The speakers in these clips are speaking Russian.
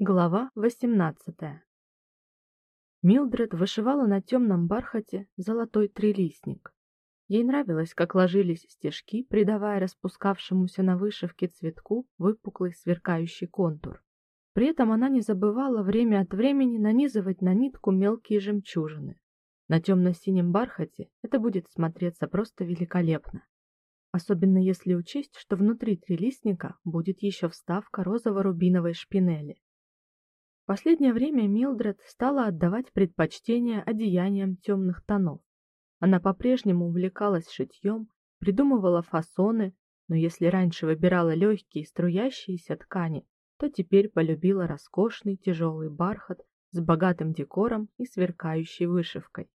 Глава 18. Милдред вышивала на темном бархате золотой трилистник. Ей нравилось, как ложились стежки, придавая распускавшемуся на вышивке цветку выпуклый сверкающий контур. При этом она не забывала время от времени нанизывать на нитку мелкие жемчужины. На темно-синем бархате это будет смотреться просто великолепно. Особенно если учесть, что внутри трилистника будет еще вставка розово-рубиновой шпинели последнее время Милдред стала отдавать предпочтение одеяниям темных тонов. Она по-прежнему увлекалась шитьем, придумывала фасоны, но если раньше выбирала легкие струящиеся ткани, то теперь полюбила роскошный тяжелый бархат с богатым декором и сверкающей вышивкой.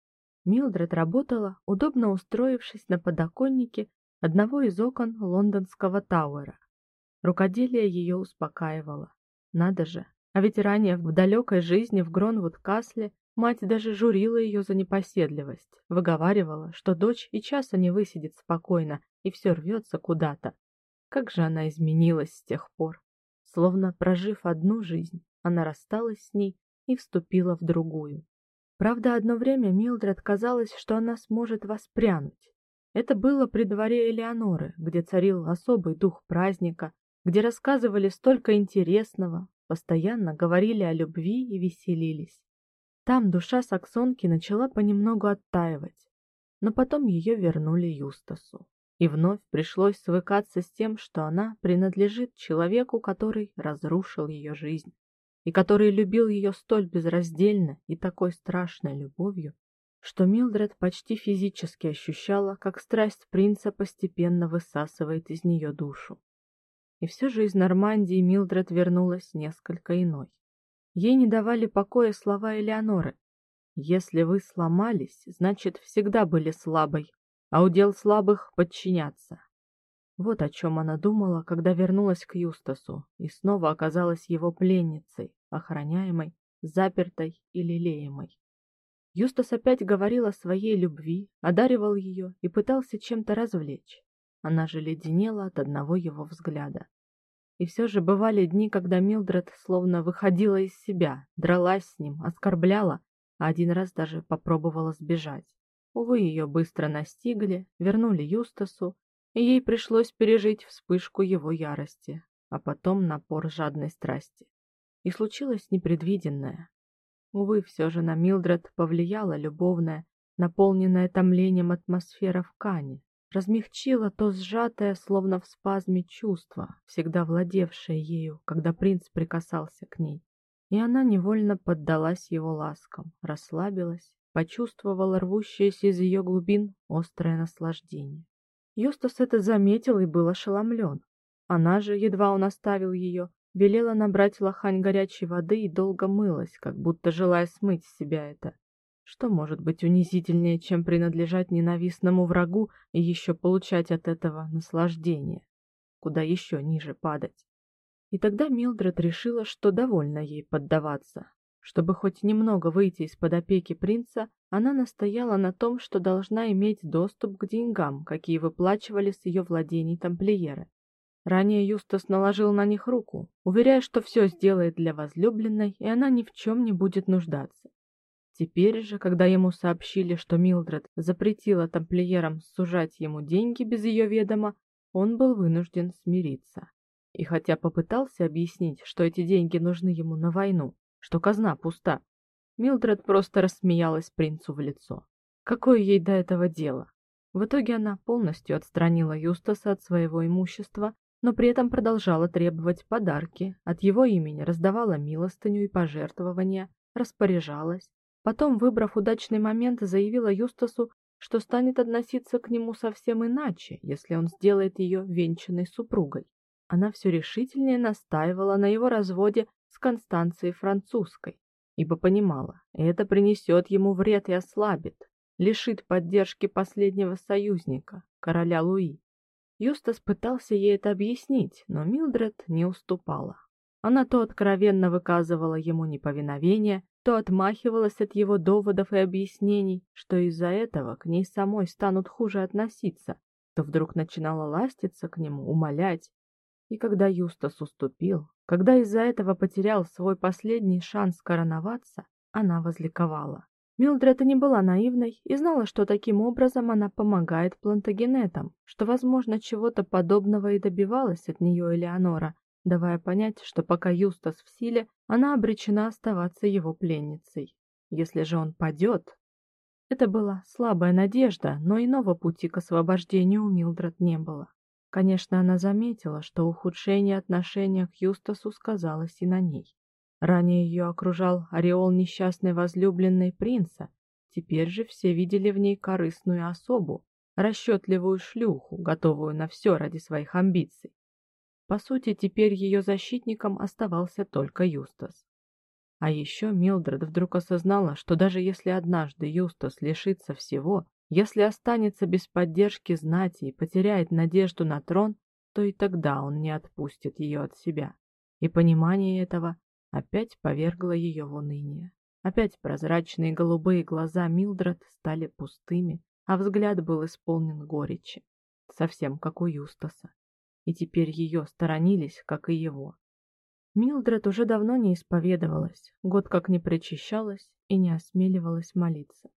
Милдред работала, удобно устроившись на подоконнике одного из окон лондонского Тауэра. Рукоделие ее успокаивало. Надо же, а ведь ранее в далекой жизни в Гронвуд-Касле мать даже журила ее за непоседливость, выговаривала, что дочь и часа не высидит спокойно и все рвется куда-то. Как же она изменилась с тех пор. Словно прожив одну жизнь, она рассталась с ней и вступила в другую. Правда, одно время Милдред казалось, что она сможет воспрянуть. Это было при дворе Элеоноры, где царил особый дух праздника, где рассказывали столько интересного, постоянно говорили о любви и веселились. Там душа саксонки начала понемногу оттаивать, но потом ее вернули Юстасу. И вновь пришлось свыкаться с тем, что она принадлежит человеку, который разрушил ее жизнь, и который любил ее столь безраздельно и такой страшной любовью, что Милдред почти физически ощущала, как страсть принца постепенно высасывает из нее душу. И все же из Нормандии Милдред вернулась несколько иной. Ей не давали покоя слова Элеоноры: "Если вы сломались, значит, всегда были слабой, а удел слабых подчиняться". Вот о чем она думала, когда вернулась к Юстасу и снова оказалась его пленницей, охраняемой, запертой и лелеемой. Юстас опять говорил о своей любви, одаривал ее и пытался чем-то развлечь. Она же леденела от одного его взгляда. И все же бывали дни, когда Милдред словно выходила из себя, дралась с ним, оскорбляла, а один раз даже попробовала сбежать. Увы, ее быстро настигли, вернули Юстасу, и ей пришлось пережить вспышку его ярости, а потом напор жадной страсти. И случилось непредвиденное. Увы, все же на Милдред повлияла любовная, наполненная томлением атмосфера в Кане, размягчило то сжатое, словно в спазме чувство, всегда владевшее ею, когда принц прикасался к ней. И она невольно поддалась его ласкам, расслабилась, почувствовала рвущееся из ее глубин острое наслаждение. Юстас это заметил и был ошеломлен. Она же, едва он оставил ее, велела набрать лохань горячей воды и долго мылась, как будто желая смыть с себя это. Что может быть унизительнее, чем принадлежать ненавистному врагу и еще получать от этого наслаждение? Куда еще ниже падать? И тогда Милдред решила, что довольна ей поддаваться. Чтобы хоть немного выйти из-под опеки принца, она настояла на том, что должна иметь доступ к деньгам, какие выплачивали с ее владений тамплиеры. Ранее Юстас наложил на них руку, уверяя, что все сделает для возлюбленной, и она ни в чем не будет нуждаться. Теперь же, когда ему сообщили, что Милдред запретила тамплиерам сужать ему деньги без ее ведома, он был вынужден смириться. И хотя попытался объяснить, что эти деньги нужны ему на войну, что казна пуста, Милдред просто рассмеялась принцу в лицо. Какое ей до этого дело? В итоге она полностью отстранила Юстаса от своего имущества, но при этом продолжала требовать подарки, от его имени раздавала милостыню и пожертвования, распоряжалась, Потом, выбрав удачный момент, заявила Юстасу, что станет относиться к нему совсем иначе, если он сделает ее венчанной супругой. Она все решительнее настаивала на его разводе с Констанцией французской, ибо понимала, это принесет ему вред и ослабит, лишит поддержки последнего союзника, короля Луи. Юстас пытался ей это объяснить, но Милдред не уступала. Она то откровенно выказывала ему неповиновение, то отмахивалась от его доводов и объяснений, что из-за этого к ней самой станут хуже относиться, то вдруг начинала ластиться к нему, умолять. И когда Юстас уступил, когда из-за этого потерял свой последний шанс короноваться, она возликовала. Милдред не была наивной и знала, что таким образом она помогает плантагенетам, что, возможно, чего-то подобного и добивалась от нее Элеонора, давая понять, что пока Юстас в силе, она обречена оставаться его пленницей. Если же он падет... Это была слабая надежда, но иного пути к освобождению у Милдред не было. Конечно, она заметила, что ухудшение отношения к Юстасу сказалось и на ней. Ранее ее окружал ореол несчастной возлюбленной принца, теперь же все видели в ней корыстную особу, расчетливую шлюху, готовую на все ради своих амбиций. По сути, теперь ее защитником оставался только Юстас. А еще Милдред вдруг осознала, что даже если однажды Юстас лишится всего, если останется без поддержки знати и потеряет надежду на трон, то и тогда он не отпустит ее от себя. И понимание этого опять повергло ее в уныние. Опять прозрачные голубые глаза Милдред стали пустыми, а взгляд был исполнен горечи, совсем как у Юстаса и теперь ее сторонились, как и его. Милдред уже давно не исповедовалась, год как не причащалась и не осмеливалась молиться.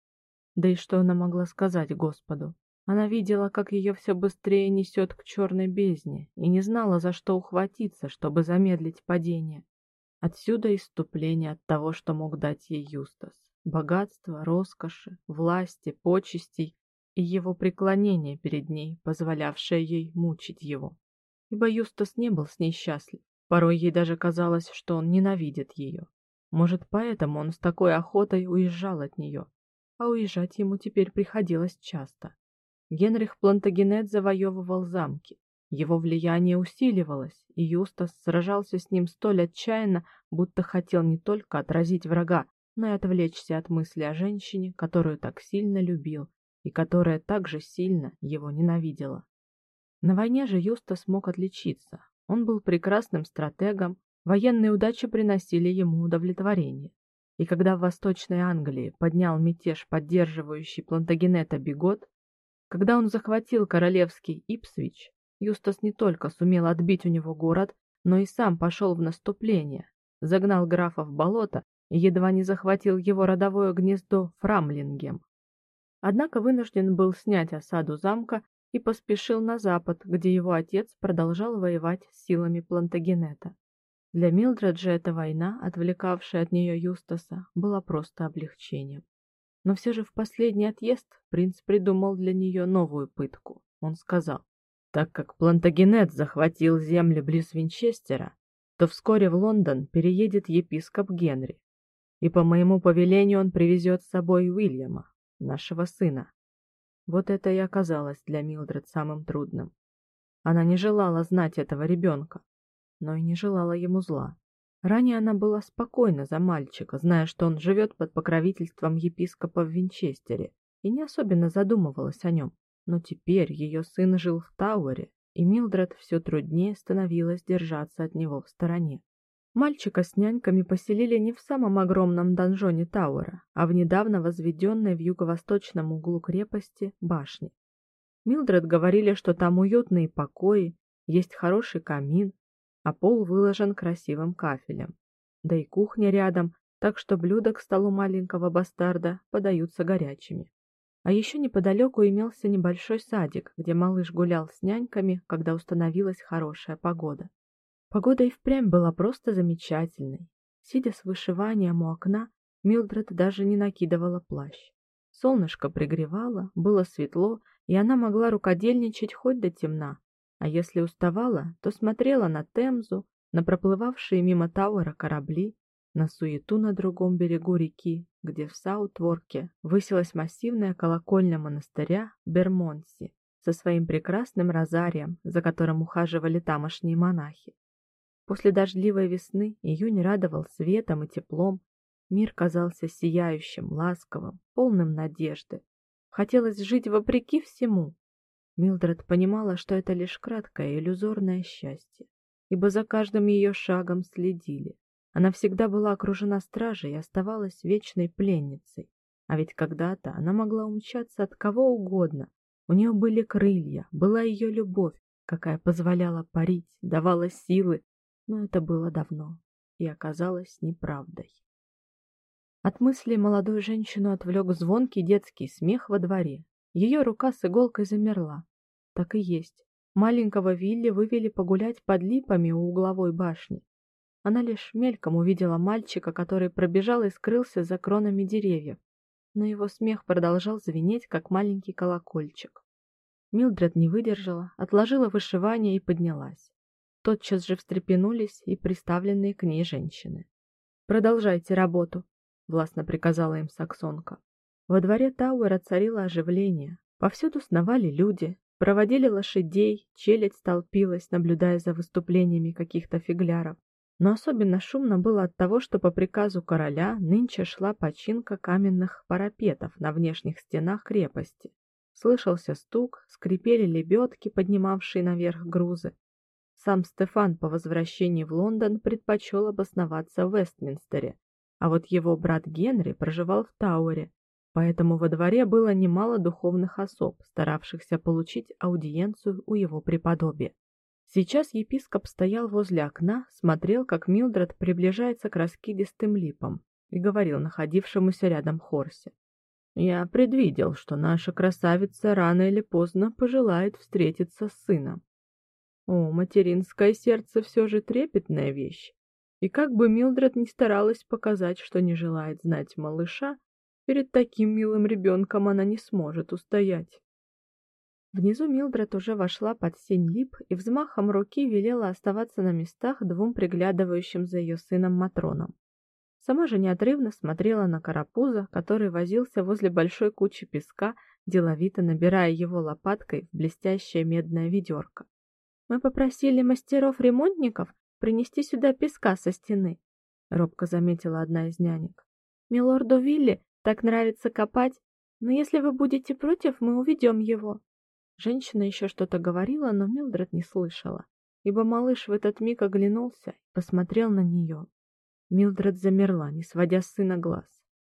Да и что она могла сказать Господу? Она видела, как ее все быстрее несет к черной бездне, и не знала, за что ухватиться, чтобы замедлить падение. Отсюда иступление от того, что мог дать ей Юстас: богатство, роскоши, власти, почестей и его преклонение перед ней, позволявшее ей мучить его ибо Юстас не был с ней счастлив. Порой ей даже казалось, что он ненавидит ее. Может, поэтому он с такой охотой уезжал от нее, а уезжать ему теперь приходилось часто. Генрих Плантагенет завоевывал замки. Его влияние усиливалось, и Юстас сражался с ним столь отчаянно, будто хотел не только отразить врага, но и отвлечься от мысли о женщине, которую так сильно любил и которая так же сильно его ненавидела. На войне же Юста смог отличиться. Он был прекрасным стратегом, военные удачи приносили ему удовлетворение. И когда в Восточной Англии поднял мятеж, поддерживающий Плантагенета Бигот, когда он захватил королевский Ипсвич, Юстас не только сумел отбить у него город, но и сам пошел в наступление, загнал графа в болото и едва не захватил его родовое гнездо Фрамлингем. Однако вынужден был снять осаду замка и поспешил на запад, где его отец продолжал воевать с силами Плантагенета. Для Милдред же эта война, отвлекавшая от нее Юстаса, была просто облегчением. Но все же в последний отъезд принц придумал для нее новую пытку. Он сказал: "Так как Плантагенет захватил земли близ Винчестера, то вскоре в Лондон переедет епископ Генри, и по моему повелению он привезет с собой Уильяма, нашего сына. Вот это и оказалось для Милдред самым трудным. Она не желала знать этого ребенка, но и не желала ему зла. Ранее она была спокойна за мальчика, зная, что он живет под покровительством епископа в Винчестере, и не особенно задумывалась о нем. Но теперь ее сын жил в Тауэре, и Милдред все труднее становилось держаться от него в стороне. Мальчика с няньками поселили не в самом огромном донжоне Тауэра, а в недавно возведенной в юго-восточном углу крепости башне. Милдред говорили, что там уютные покои, есть хороший камин, а пол выложен красивым кафелем. Да и кухня рядом, так что блюда к столу маленького бастарда подаются горячими. А еще неподалеку имелся небольшой садик, где малыш гулял с няньками, когда установилась хорошая погода. Погода и впрямь была просто замечательной. Сидя с вышиванием у окна, Милдред даже не накидывала плащ. Солнышко пригревало, было светло, и она могла рукодельничать хоть до темна. А если уставала, то смотрела на Темзу, на проплывавшие мимо Тауэра корабли, на суету на другом берегу реки, где в Саутворке высилась массивная колокольня монастыря Бермонси со своим прекрасным розарием, за которым ухаживали тамошние монахи. После дождливой весны июнь радовал светом и теплом. Мир казался сияющим, ласковым, полным надежды. Хотелось жить вопреки всему. Милдред понимала, что это лишь краткое иллюзорное счастье, ибо за каждым ее шагом следили. Она всегда была окружена стражей и оставалась вечной пленницей. А ведь когда-то она могла умчаться от кого угодно. У нее были крылья, была ее любовь, какая позволяла парить, давала силы, но это было давно и оказалось неправдой. От мысли молодую женщину отвлек звонкий детский смех во дворе. Ее рука с иголкой замерла. Так и есть. Маленького Вилли вывели погулять под липами у угловой башни. Она лишь мельком увидела мальчика, который пробежал и скрылся за кронами деревьев. Но его смех продолжал звенеть, как маленький колокольчик. Милдред не выдержала, отложила вышивание и поднялась. Тотчас же встрепенулись и приставленные к ней женщины. Продолжайте работу, властно приказала им саксонка. Во дворе Тауэра царило оживление. Повсюду сновали люди, проводили лошадей, челядь столпилась, наблюдая за выступлениями каких-то фигляров. Но особенно шумно было от того, что по приказу короля нынче шла починка каменных парапетов на внешних стенах крепости. Слышался стук, скрипели лебедки, поднимавшие наверх грузы. Сам Стефан по возвращении в Лондон предпочел обосноваться в Вестминстере, а вот его брат Генри проживал в Тауэре, поэтому во дворе было немало духовных особ, старавшихся получить аудиенцию у его преподобия. Сейчас епископ стоял возле окна, смотрел, как Милдред приближается к раскидистым липам, и говорил находившемуся рядом Хорсе: "Я предвидел, что наша красавица рано или поздно пожелает встретиться с сыном. О, материнское сердце все же трепетная вещь. И как бы Милдред ни старалась показать, что не желает знать малыша, перед таким милым ребенком она не сможет устоять. Внизу Милдред уже вошла под сень лип и взмахом руки велела оставаться на местах двум приглядывающим за ее сыном матронам. Сама же неотрывно смотрела на карапуза, который возился возле большой кучи песка, деловито набирая его лопаткой в блестящее медное ведерко. Мы попросили мастеров-ремонтников принести сюда песка со стены, робко заметила одна из нянек. Милорду Вилли так нравится копать, но если вы будете против, мы уведем его. Женщина еще что-то говорила, но Милдред не слышала, ибо малыш в этот миг оглянулся и посмотрел на нее. Милдред замерла, не сводя с сына глаз.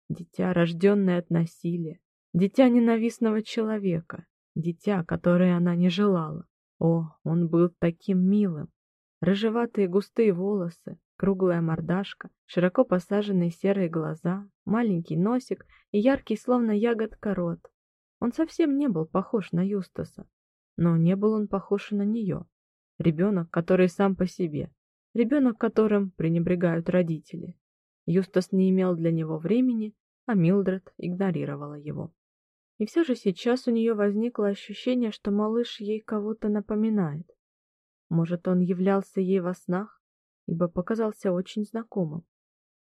Дитя, рожденное от насилия, дитя ненавистного человека, дитя, которое она не желала. О, он был таким милым. Рыжеватые густые волосы, круглая мордашка, широко посаженные серые глаза, маленький носик и яркий, словно ягодка, рот. Он совсем не был похож на Юстаса, но не был он похож и на нее. Ребенок, который сам по себе, ребенок, которым пренебрегают родители. Юстас не имел для него времени, а Милдред игнорировала его. И все же сейчас у нее возникло ощущение, что малыш ей кого-то напоминает. Может, он являлся ей во снах, ибо показался очень знакомым.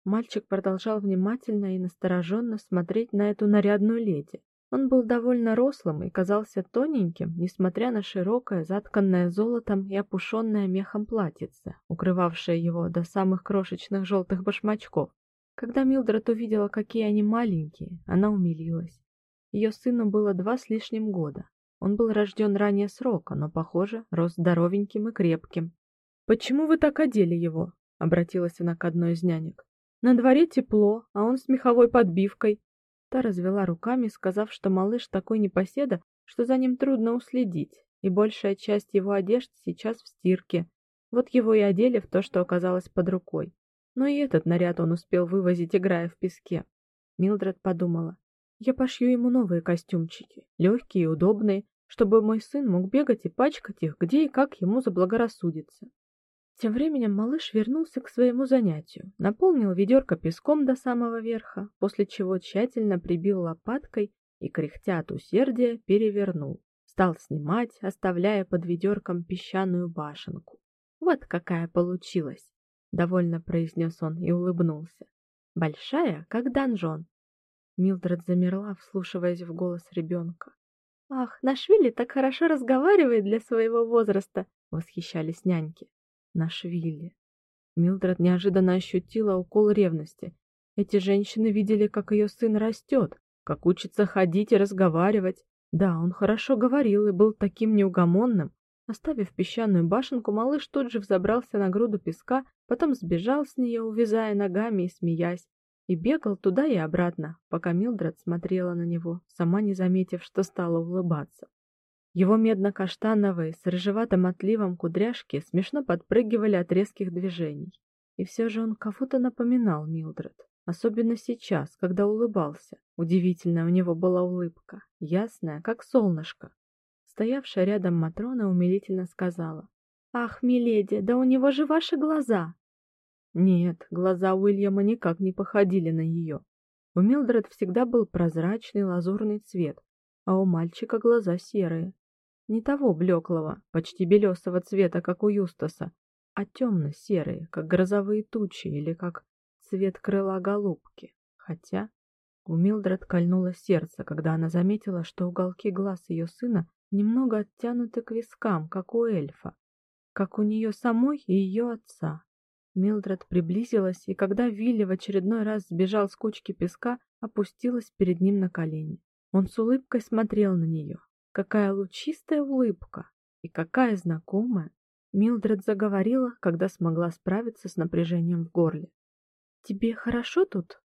Мальчик продолжал внимательно и настороженно смотреть на эту нарядную леди. Он был довольно рослым и казался тоненьким, несмотря на широкое, затканное золотом и опушенное мехом платьице, укрывавшее его до самых крошечных желтых башмачков. Когда Милдред увидела, какие они маленькие, она умилилась. Ее сыну было два с лишним года. Он был рожден ранее срока, но, похоже, рос здоровеньким и крепким. Почему вы так одели его? обратилась она к одной из нянек. На дворе тепло, а он с меховой подбивкой. Та развела руками, сказав, что малыш такой непоседа, что за ним трудно уследить, и большая часть его одежды сейчас в стирке. Вот его и одели в то, что оказалось под рукой. Но и этот наряд он успел вывозить, играя в песке. Милдред подумала: я пошью ему новые костюмчики, легкие и удобные, чтобы мой сын мог бегать и пачкать их где и как ему заблагорассудится. Тем временем малыш вернулся к своему занятию, наполнил ведерко песком до самого верха, после чего тщательно прибил лопаткой и кряхтя от усердия перевернул. Стал снимать, оставляя под ведерком песчаную башенку. Вот какая получилась, довольно произнес он и улыбнулся. Большая, как донжон, Милдред замерла, вслушиваясь в голос ребенка. Ах, наш Вилли так хорошо разговаривает для своего возраста, восхищались няньки. Наш Вилли. Милдред неожиданно ощутила укол ревности. Эти женщины видели, как ее сын растет, как учится ходить и разговаривать. Да, он хорошо говорил и был таким неугомонным. Оставив песчаную башенку, малыш тут же взобрался на груду песка, потом сбежал с нее, увязая ногами и смеясь и бегал туда и обратно, пока Милдред смотрела на него, сама не заметив, что стала улыбаться. Его медно-каштановые с рыжеватым отливом кудряшки смешно подпрыгивали от резких движений. И все же он кого-то напоминал Милдред, особенно сейчас, когда улыбался. Удивительная у него была улыбка, ясная, как солнышко. Стоявшая рядом Матрона умилительно сказала: "Ах, миледи, да у него же ваши глаза". Нет, глаза Уильяма никак не походили на ее. У Милдред всегда был прозрачный лазурный цвет, а у мальчика глаза серые. Не того блеклого, почти белесого цвета, как у Юстаса, а темно-серые, как грозовые тучи или как цвет крыла голубки. Хотя у Милдред кольнуло сердце, когда она заметила, что уголки глаз ее сына немного оттянуты к вискам, как у эльфа, как у нее самой и ее отца. Милдред приблизилась, и когда Вилли в очередной раз сбежал с кучки песка, опустилась перед ним на колени. Он с улыбкой смотрел на нее. Какая лучистая улыбка и какая знакомая. Милдред заговорила, когда смогла справиться с напряжением в горле. Тебе хорошо тут?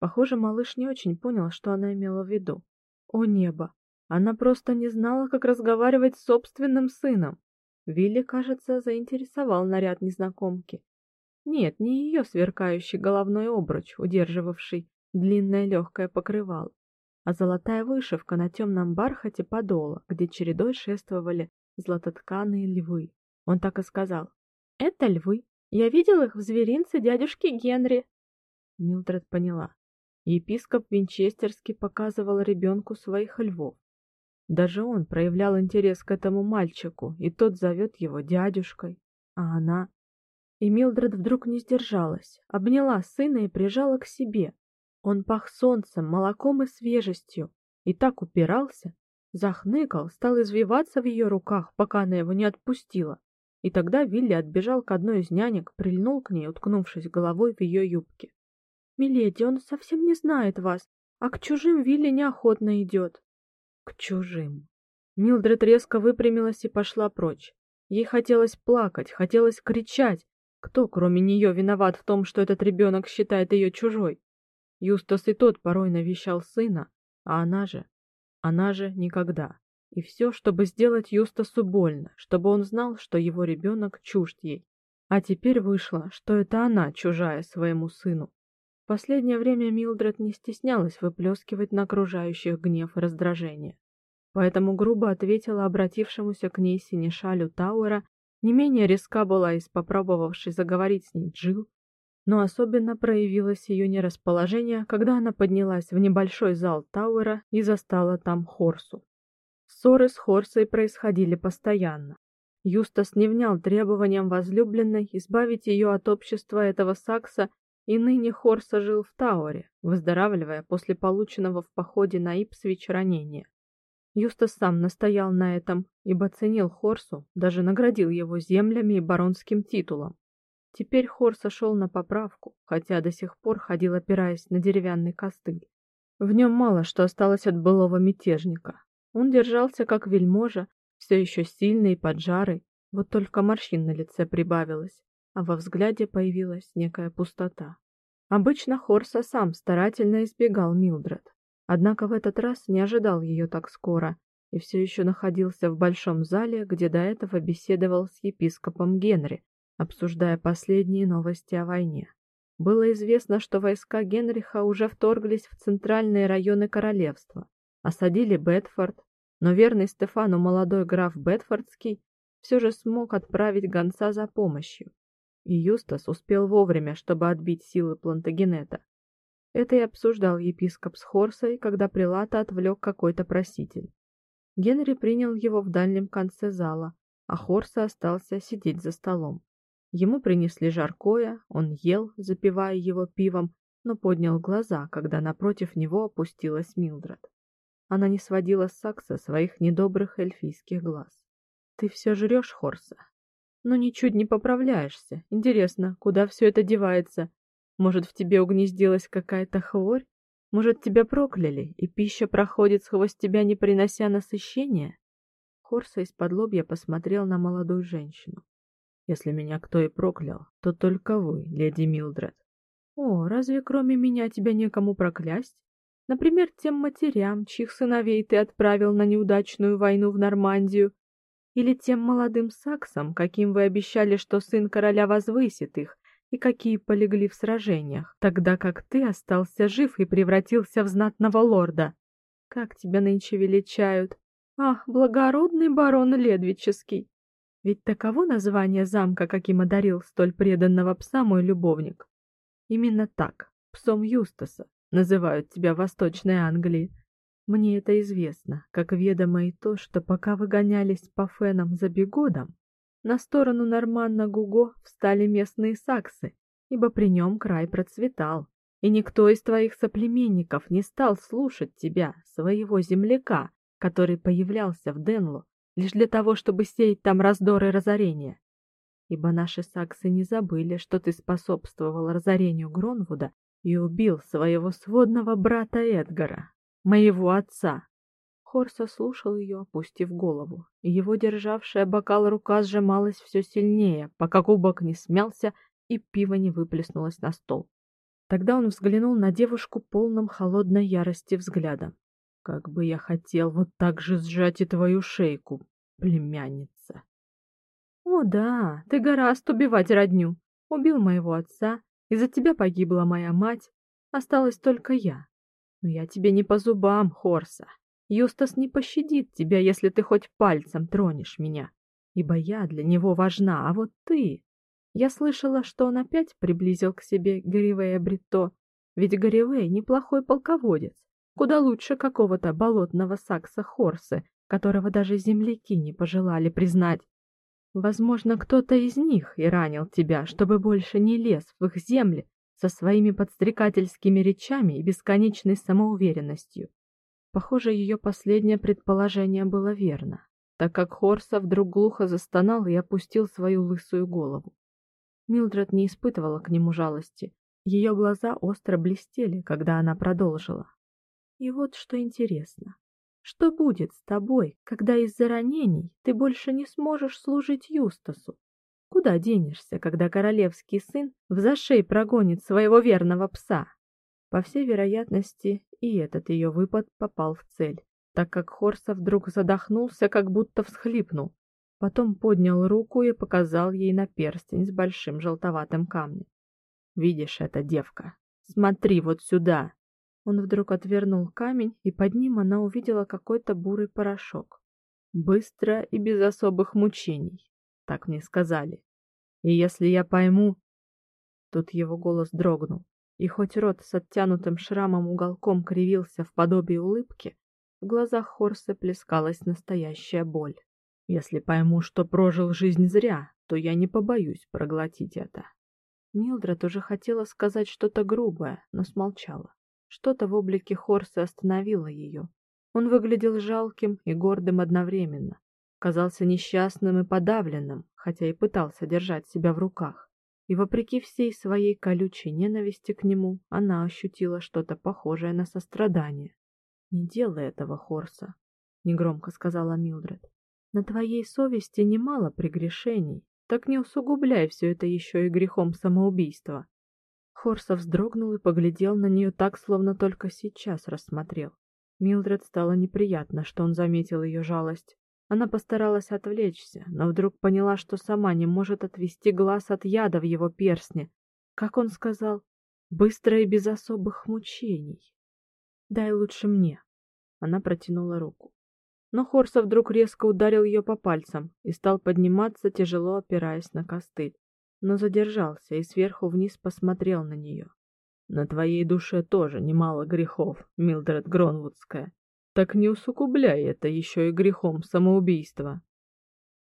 Похоже, малыш не очень понял, что она имела в виду. О небо, она просто не знала, как разговаривать с собственным сыном. Вилли, кажется, заинтересовал наряд незнакомки. Нет, не ее сверкающий головной обруч, удерживавший длинное легкое покрывало, а золотая вышивка на темном бархате подола, где чередой шествовали златотканые львы. Он так и сказал: "Это львы. Я видел их в зверинце дядюшки Генри". Милдред поняла. Епископ Винчестерский показывал ребенку своих львов. Даже он проявлял интерес к этому мальчику, и тот зовет его дядюшкой, а она и Милдред вдруг не сдержалась, обняла сына и прижала к себе. Он пах солнцем, молоком и свежестью, и так упирался, захныкал, стал извиваться в ее руках, пока она его не отпустила. И тогда Вилли отбежал к одной из нянек, прильнул к ней, уткнувшись головой в ее юбке. «Миледи, он совсем не знает вас, а к чужим Вилли неохотно идет». «К чужим». Милдред резко выпрямилась и пошла прочь. Ей хотелось плакать, хотелось кричать, кто, кроме нее, виноват в том, что этот ребенок считает ее чужой? Юстас и тот порой навещал сына, а она же, она же никогда. И все, чтобы сделать Юстасу больно, чтобы он знал, что его ребенок чужд ей. А теперь вышло, что это она чужая своему сыну. В последнее время Милдред не стеснялась выплескивать на окружающих гнев и раздражение. Поэтому грубо ответила обратившемуся к ней синешалю Тауэра не менее резка была из попробовавшей заговорить с ней Джил, но особенно проявилось ее нерасположение, когда она поднялась в небольшой зал Тауэра и застала там Хорсу. Ссоры с Хорсой происходили постоянно. Юстас не внял требованиям возлюбленной избавить ее от общества этого сакса, и ныне Хорса жил в Тауэре, выздоравливая после полученного в походе на Ипсвич ранения. Юстас сам настоял на этом, ибо ценил Хорсу, даже наградил его землями и баронским титулом. Теперь Хорса шел на поправку, хотя до сих пор ходил опираясь на деревянный костыль. В нем мало что осталось от былого мятежника. Он держался как вельможа, все еще сильный и поджарый, вот только морщин на лице прибавилось, а во взгляде появилась некая пустота. Обычно Хорса сам старательно избегал Милдред, Однако в этот раз не ожидал ее так скоро и все еще находился в большом зале, где до этого беседовал с епископом Генри, обсуждая последние новости о войне. Было известно, что войска Генриха уже вторглись в центральные районы королевства, осадили Бетфорд, но верный Стефану молодой граф Бетфордский все же смог отправить гонца за помощью. И Юстас успел вовремя, чтобы отбить силы Плантагенета. Это и обсуждал епископ с Хорсой, когда прилата отвлек какой-то проситель. Генри принял его в дальнем конце зала, а Хорса остался сидеть за столом. Ему принесли жаркое, он ел, запивая его пивом, но поднял глаза, когда напротив него опустилась Милдред. Она не сводила с Сакса своих недобрых эльфийских глаз. Ты все жрешь, Хорса? Но ничуть не поправляешься. Интересно, куда все это девается? Может, в тебе угнездилась какая-то хворь? Может, тебя прокляли, и пища проходит сквозь тебя, не принося насыщения? Хорса из-под лобья посмотрел на молодую женщину. Если меня кто и проклял, то только вы, леди Милдред. О, разве кроме меня тебя некому проклясть? Например, тем матерям, чьих сыновей ты отправил на неудачную войну в Нормандию, или тем молодым саксам, каким вы обещали, что сын короля возвысит их, и какие полегли в сражениях, тогда как ты остался жив и превратился в знатного лорда. Как тебя нынче величают? Ах, благородный барон Ледвический! Ведь таково название замка, каким одарил столь преданного пса мой любовник. Именно так, псом Юстаса, называют тебя в Восточной Англии. Мне это известно, как ведомо и то, что пока вы гонялись по фенам за бегодом, на сторону Норманна Гуго встали местные саксы, ибо при нем край процветал, и никто из твоих соплеменников не стал слушать тебя, своего земляка, который появлялся в Денлу лишь для того, чтобы сеять там раздор и разорение. Ибо наши саксы не забыли, что ты способствовал разорению Гронвуда и убил своего сводного брата Эдгара, моего отца. Хорса слушал ее, опустив голову, его державшая бокал рука сжималась все сильнее, пока кубок не смялся и пиво не выплеснулось на стол. Тогда он взглянул на девушку полным холодной ярости взглядом. Как бы я хотел вот так же сжать и твою шейку, племянница. О да, ты гораст убивать родню. Убил моего отца, из-за тебя погибла моя мать, осталась только я. Но я тебе не по зубам, Хорса. Юстас не пощадит тебя, если ты хоть пальцем тронешь меня, ибо я для него важна, а вот ты... Я слышала, что он опять приблизил к себе Гаривея Бритто, ведь Гаривей неплохой полководец, куда лучше какого-то болотного сакса Хорсы, которого даже земляки не пожелали признать. Возможно, кто-то из них и ранил тебя, чтобы больше не лез в их земли со своими подстрекательскими речами и бесконечной самоуверенностью. Похоже, ее последнее предположение было верно, так как Хорса вдруг глухо застонал и опустил свою лысую голову. Милдред не испытывала к нему жалости. Ее глаза остро блестели, когда она продолжила. И вот что интересно. Что будет с тобой, когда из-за ранений ты больше не сможешь служить Юстасу? Куда денешься, когда королевский сын в зашей прогонит своего верного пса? По всей вероятности, и этот ее выпад попал в цель, так как Хорса вдруг задохнулся, как будто всхлипнул. Потом поднял руку и показал ей на перстень с большим желтоватым камнем. Видишь это, девка? Смотри вот сюда. Он вдруг отвернул камень, и под ним она увидела какой-то бурый порошок. Быстро и без особых мучений, так мне сказали. И если я пойму, тут его голос дрогнул, и хоть рот с оттянутым шрамом уголком кривился в подобии улыбки, в глазах Хорса плескалась настоящая боль. Если пойму, что прожил жизнь зря, то я не побоюсь проглотить это. Милдред уже хотела сказать что-то грубое, но смолчала. Что-то в облике Хорса остановило ее. Он выглядел жалким и гордым одновременно, казался несчастным и подавленным, хотя и пытался держать себя в руках. И вопреки всей своей колючей ненависти к нему, она ощутила что-то похожее на сострадание. "Не делай этого, Хорса", негромко сказала Милдред. "На твоей совести немало прегрешений, так не усугубляй все это еще и грехом самоубийства. Хорса вздрогнул и поглядел на нее так, словно только сейчас рассмотрел. Милдред стало неприятно, что он заметил ее жалость. Она постаралась отвлечься, но вдруг поняла, что сама не может отвести глаз от яда в его перстне. Как он сказал, быстро и без особых мучений. Дай лучше мне. Она протянула руку. Но Хорса вдруг резко ударил ее по пальцам и стал подниматься, тяжело опираясь на костыль но задержался и сверху вниз посмотрел на нее. На твоей душе тоже немало грехов, Милдред Гронвудская. Так не усугубляй это еще и грехом самоубийства.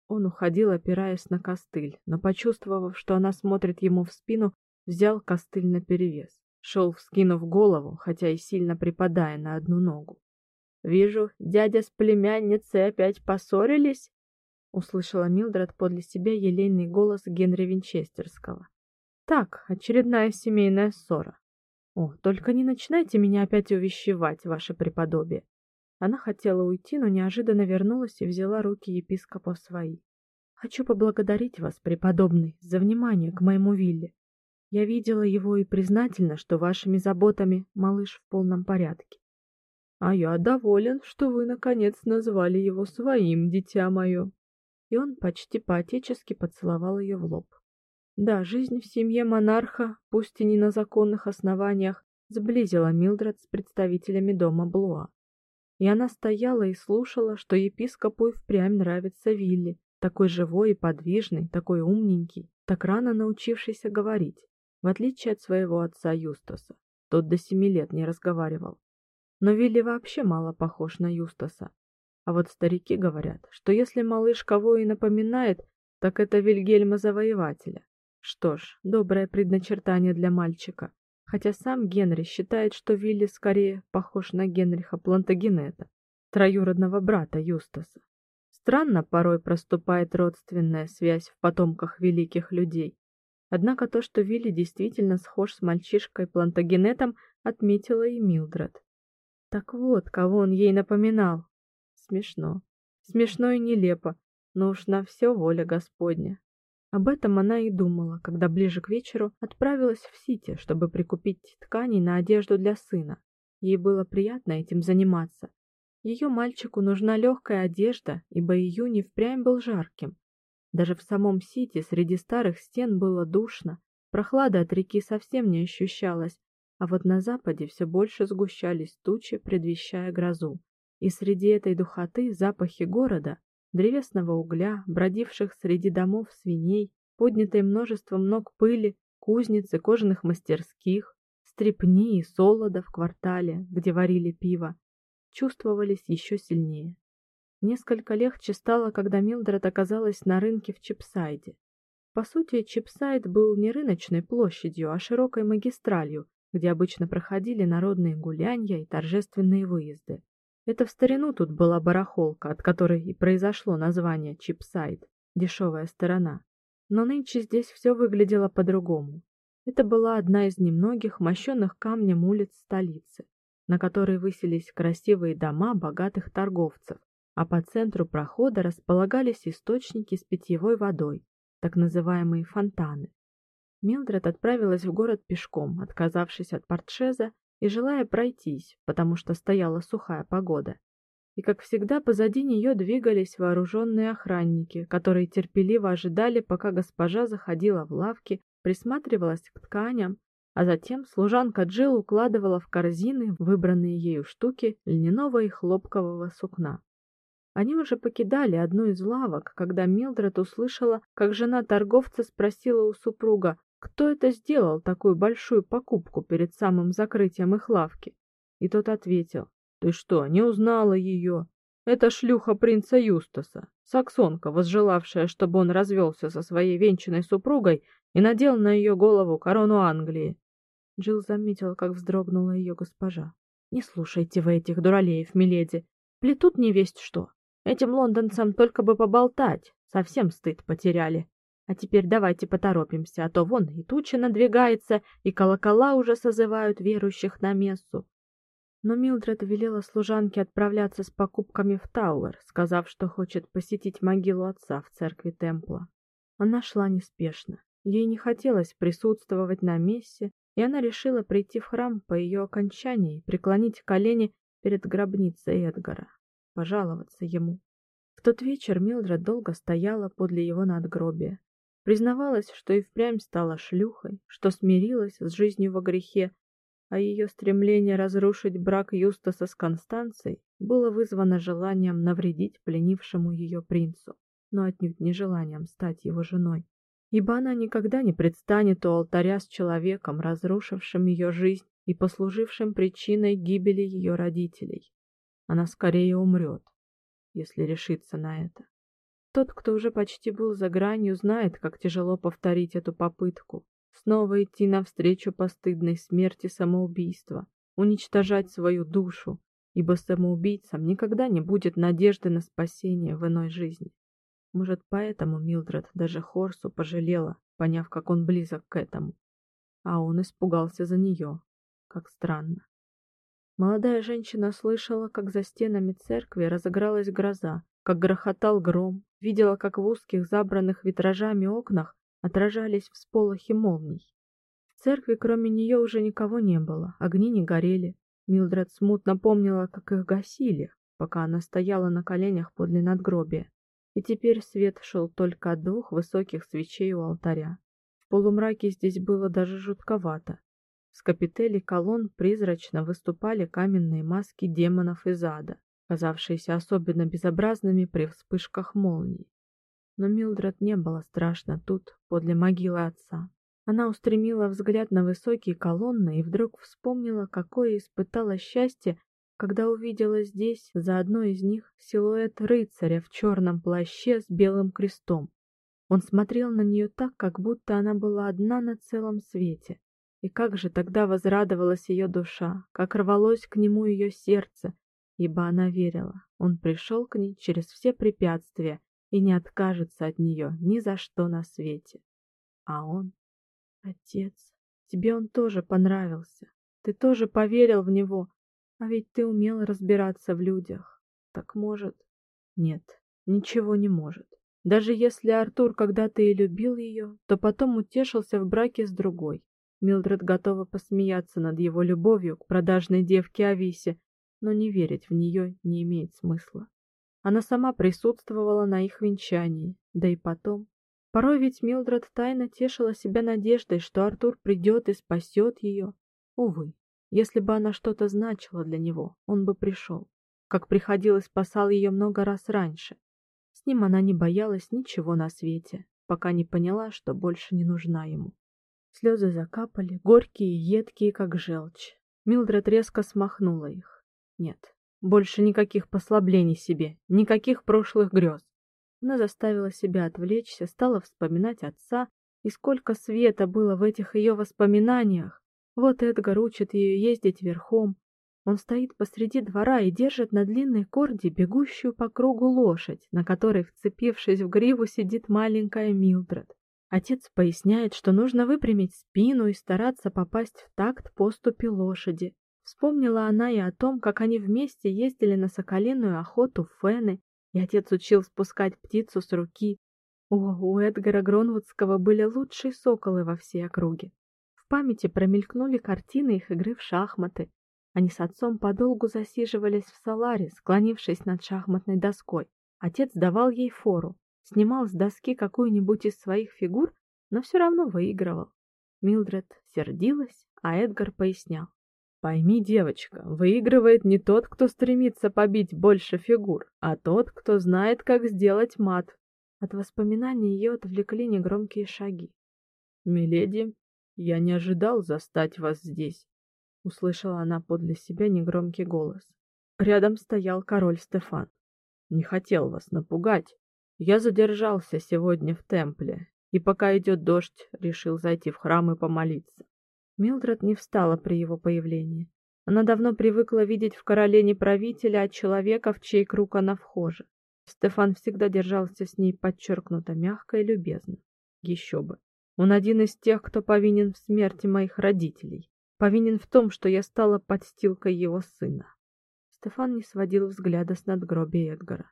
Он уходил, опираясь на костыль, но почувствовав, что она смотрит ему в спину, взял костыль наперевес. Шел, вскинув голову, хотя и сильно припадая на одну ногу. Вижу, дядя с племянницей опять поссорились, услышала Милдред подле себя елейный голос Генри Винчестерского. Так, очередная семейная ссора. О, только не начинайте меня опять увещевать, ваше преподобие. Она хотела уйти, но неожиданно вернулась и взяла руки епископа в свои. Хочу поблагодарить вас, преподобный, за внимание к моему Вилле. Я видела его и признательна, что вашими заботами малыш в полном порядке. А я доволен, что вы наконец назвали его своим, дитя мое. И он почти по-отечески поцеловал ее в лоб. Да, жизнь в семье монарха, пусть и не на законных основаниях, сблизила Милдред с представителями дома Блуа. И она стояла и слушала, что епископу и впрямь нравится Вилли, такой живой и подвижный, такой умненький, так рано научившийся говорить, в отличие от своего отца Юстаса. Тот до семи лет не разговаривал. Но Вилли вообще мало похож на Юстаса. А вот старики говорят, что если малыш кого и напоминает, так это Вильгельма Завоевателя. Что ж, доброе предначертание для мальчика. Хотя сам Генри считает, что Вилли скорее похож на Генриха Плантагенета, троюродного брата Юстаса. Странно порой проступает родственная связь в потомках великих людей. Однако то, что Вилли действительно схож с мальчишкой Плантагенетом, отметила и Милдред. Так вот, кого он ей напоминал. Смешно. Смешно и нелепо, но уж на все воля Господня. Об этом она и думала, когда ближе к вечеру отправилась в Сити, чтобы прикупить тканей на одежду для сына. Ей было приятно этим заниматься. Ее мальчику нужна легкая одежда, ибо июнь и впрямь был жарким. Даже в самом Сити среди старых стен было душно, прохлада от реки совсем не ощущалась, а вот на западе все больше сгущались тучи, предвещая грозу. И среди этой духоты запахи города, древесного угля, бродивших среди домов свиней, поднятой множеством ног пыли, кузниц и кожаных мастерских, стрепни и солода в квартале, где варили пиво, чувствовались еще сильнее. Несколько легче стало, когда Милдред оказалась на рынке в Чипсайде. По сути, Чипсайд был не рыночной площадью, а широкой магистралью, где обычно проходили народные гулянья и торжественные выезды. Это в старину тут была барахолка, от которой и произошло название Чипсайд дешевая сторона. Но нынче здесь все выглядело по-другому. Это была одна из немногих мощенных камнем улиц столицы, на которой высились красивые дома богатых торговцев, а по центру прохода располагались источники с питьевой водой, так называемые фонтаны. Милдред отправилась в город пешком, отказавшись от портшеза и желая пройтись, потому что стояла сухая погода. И как всегда, позади нее двигались вооруженные охранники, которые терпеливо ожидали, пока госпожа заходила в лавки, присматривалась к тканям, а затем служанка Джилл укладывала в корзины выбранные ею штуки льняного и хлопкового сукна. Они уже покидали одну из лавок, когда Милдред услышала, как жена торговца спросила у супруга, кто это сделал такую большую покупку перед самым закрытием их лавки. И тот ответил: "Ты что, не узнала ее? Это шлюха принца Юстаса, саксонка, возжелавшая, чтобы он развелся со своей венчанной супругой и надел на ее голову корону Англии". Джилл заметила, как вздрогнула ее госпожа. "Не слушайте вы этих дуралеев, миледи. Плетут не весть что. Этим лондонцам только бы поболтать, совсем стыд потеряли. А теперь давайте поторопимся, а то вон и туча надвигается, и колокола уже созывают верующих на мессу. Но Милдред велела служанке отправляться с покупками в Тауэр, сказав, что хочет посетить могилу отца в церкви Темпла. Она шла неспешно. Ей не хотелось присутствовать на мессе, и она решила прийти в храм по ее окончании, преклонить колени перед гробницей Эдгара пожаловаться ему. В тот вечер Милдред долго стояла подле его надгробия. Признавалась, что и впрямь стала шлюхой, что смирилась с жизнью во грехе, а ее стремление разрушить брак Юстаса с Констанцией было вызвано желанием навредить пленившему ее принцу, но отнюдь не желанием стать его женой. Ибо она никогда не предстанет у алтаря с человеком, разрушившим ее жизнь и послужившим причиной гибели ее родителей. Она скорее умрет, если решится на это. Тот, кто уже почти был за гранью, знает, как тяжело повторить эту попытку. Снова идти навстречу постыдной смерти самоубийства, уничтожать свою душу, ибо самоубийцам никогда не будет надежды на спасение в иной жизни. Может, поэтому Милдред даже Хорсу пожалела, поняв, как он близок к этому. А он испугался за нее. Как странно. Молодая женщина слышала, как за стенами церкви разыгралась гроза, как грохотал гром, видела, как в узких забранных витражами окнах отражались всполохи молний. В церкви кроме нее уже никого не было, огни не горели. Милдред смутно помнила, как их гасили, пока она стояла на коленях подле надгробия. И теперь свет шел только от двух высоких свечей у алтаря. В полумраке здесь было даже жутковато. С капителей колонн призрачно выступали каменные маски демонов из ада, казавшиеся особенно безобразными при вспышках молний. Но Милдред не было страшно тут, подле могилы отца. Она устремила взгляд на высокие колонны и вдруг вспомнила, какое испытала счастье, когда увидела здесь, за одной из них, силуэт рыцаря в черном плаще с белым крестом. Он смотрел на нее так, как будто она была одна на целом свете. И как же тогда возрадовалась ее душа, как рвалось к нему ее сердце, ибо она верила, он пришел к ней через все препятствия и не откажется от нее ни за что на свете. А он, отец, тебе он тоже понравился. Ты тоже поверил в него, а ведь ты умел разбираться в людях. Так может? Нет, ничего не может. Даже если Артур когда-то и любил ее, то потом утешился в браке с другой. Милдред готова посмеяться над его любовью к продажной девке Ависе, но не верить в нее не имеет смысла. Она сама присутствовала на их венчании, да и потом. Порой ведь Милдред тайно тешила себя надеждой, что Артур придет и спасет ее. Увы, если бы она что-то значила для него, он бы пришел, как приходил и спасал ее много раз раньше. С ним она не боялась ничего на свете, пока не поняла, что больше не нужна ему. Слезы закапали, горькие и едкие, как желчь. Милдред резко смахнула их. Нет, больше никаких послаблений себе, никаких прошлых грез. Она заставила себя отвлечься, стала вспоминать отца, и сколько света было в этих ее воспоминаниях. Вот Эдгар учит ее ездить верхом. Он стоит посреди двора и держит на длинной корде бегущую по кругу лошадь, на которой, вцепившись в гриву, сидит маленькая Милдред. Отец поясняет, что нужно выпрямить спину и стараться попасть в такт поступи лошади. Вспомнила она и о том, как они вместе ездили на соколиную охоту в Фены, и отец учил спускать птицу с руки. О, у Эдгара Гронвудского были лучшие соколы во всей округе. В памяти промелькнули картины их игры в шахматы. Они с отцом подолгу засиживались в саларе, склонившись над шахматной доской. Отец давал ей фору, снимал с доски какую-нибудь из своих фигур, но все равно выигрывал. Милдред сердилась, а Эдгар пояснял: "Пойми, девочка, выигрывает не тот, кто стремится побить больше фигур, а тот, кто знает, как сделать мат". От воспоминаний ее отвлекли негромкие шаги. "Миледи, я не ожидал застать вас здесь", услышала она подле себя негромкий голос. Рядом стоял король Стефан. "Не хотел вас напугать, я задержался сегодня в темпле, и пока идет дождь, решил зайти в храм и помолиться. Милдред не встала при его появлении. Она давно привыкла видеть в короле не правителя, а человека, в чей круг она вхожа. Стефан всегда держался с ней подчеркнуто мягко и любезно. Еще бы. Он один из тех, кто повинен в смерти моих родителей, повинен в том, что я стала подстилкой его сына. Стефан не сводил взгляда с надгробия Эдгара.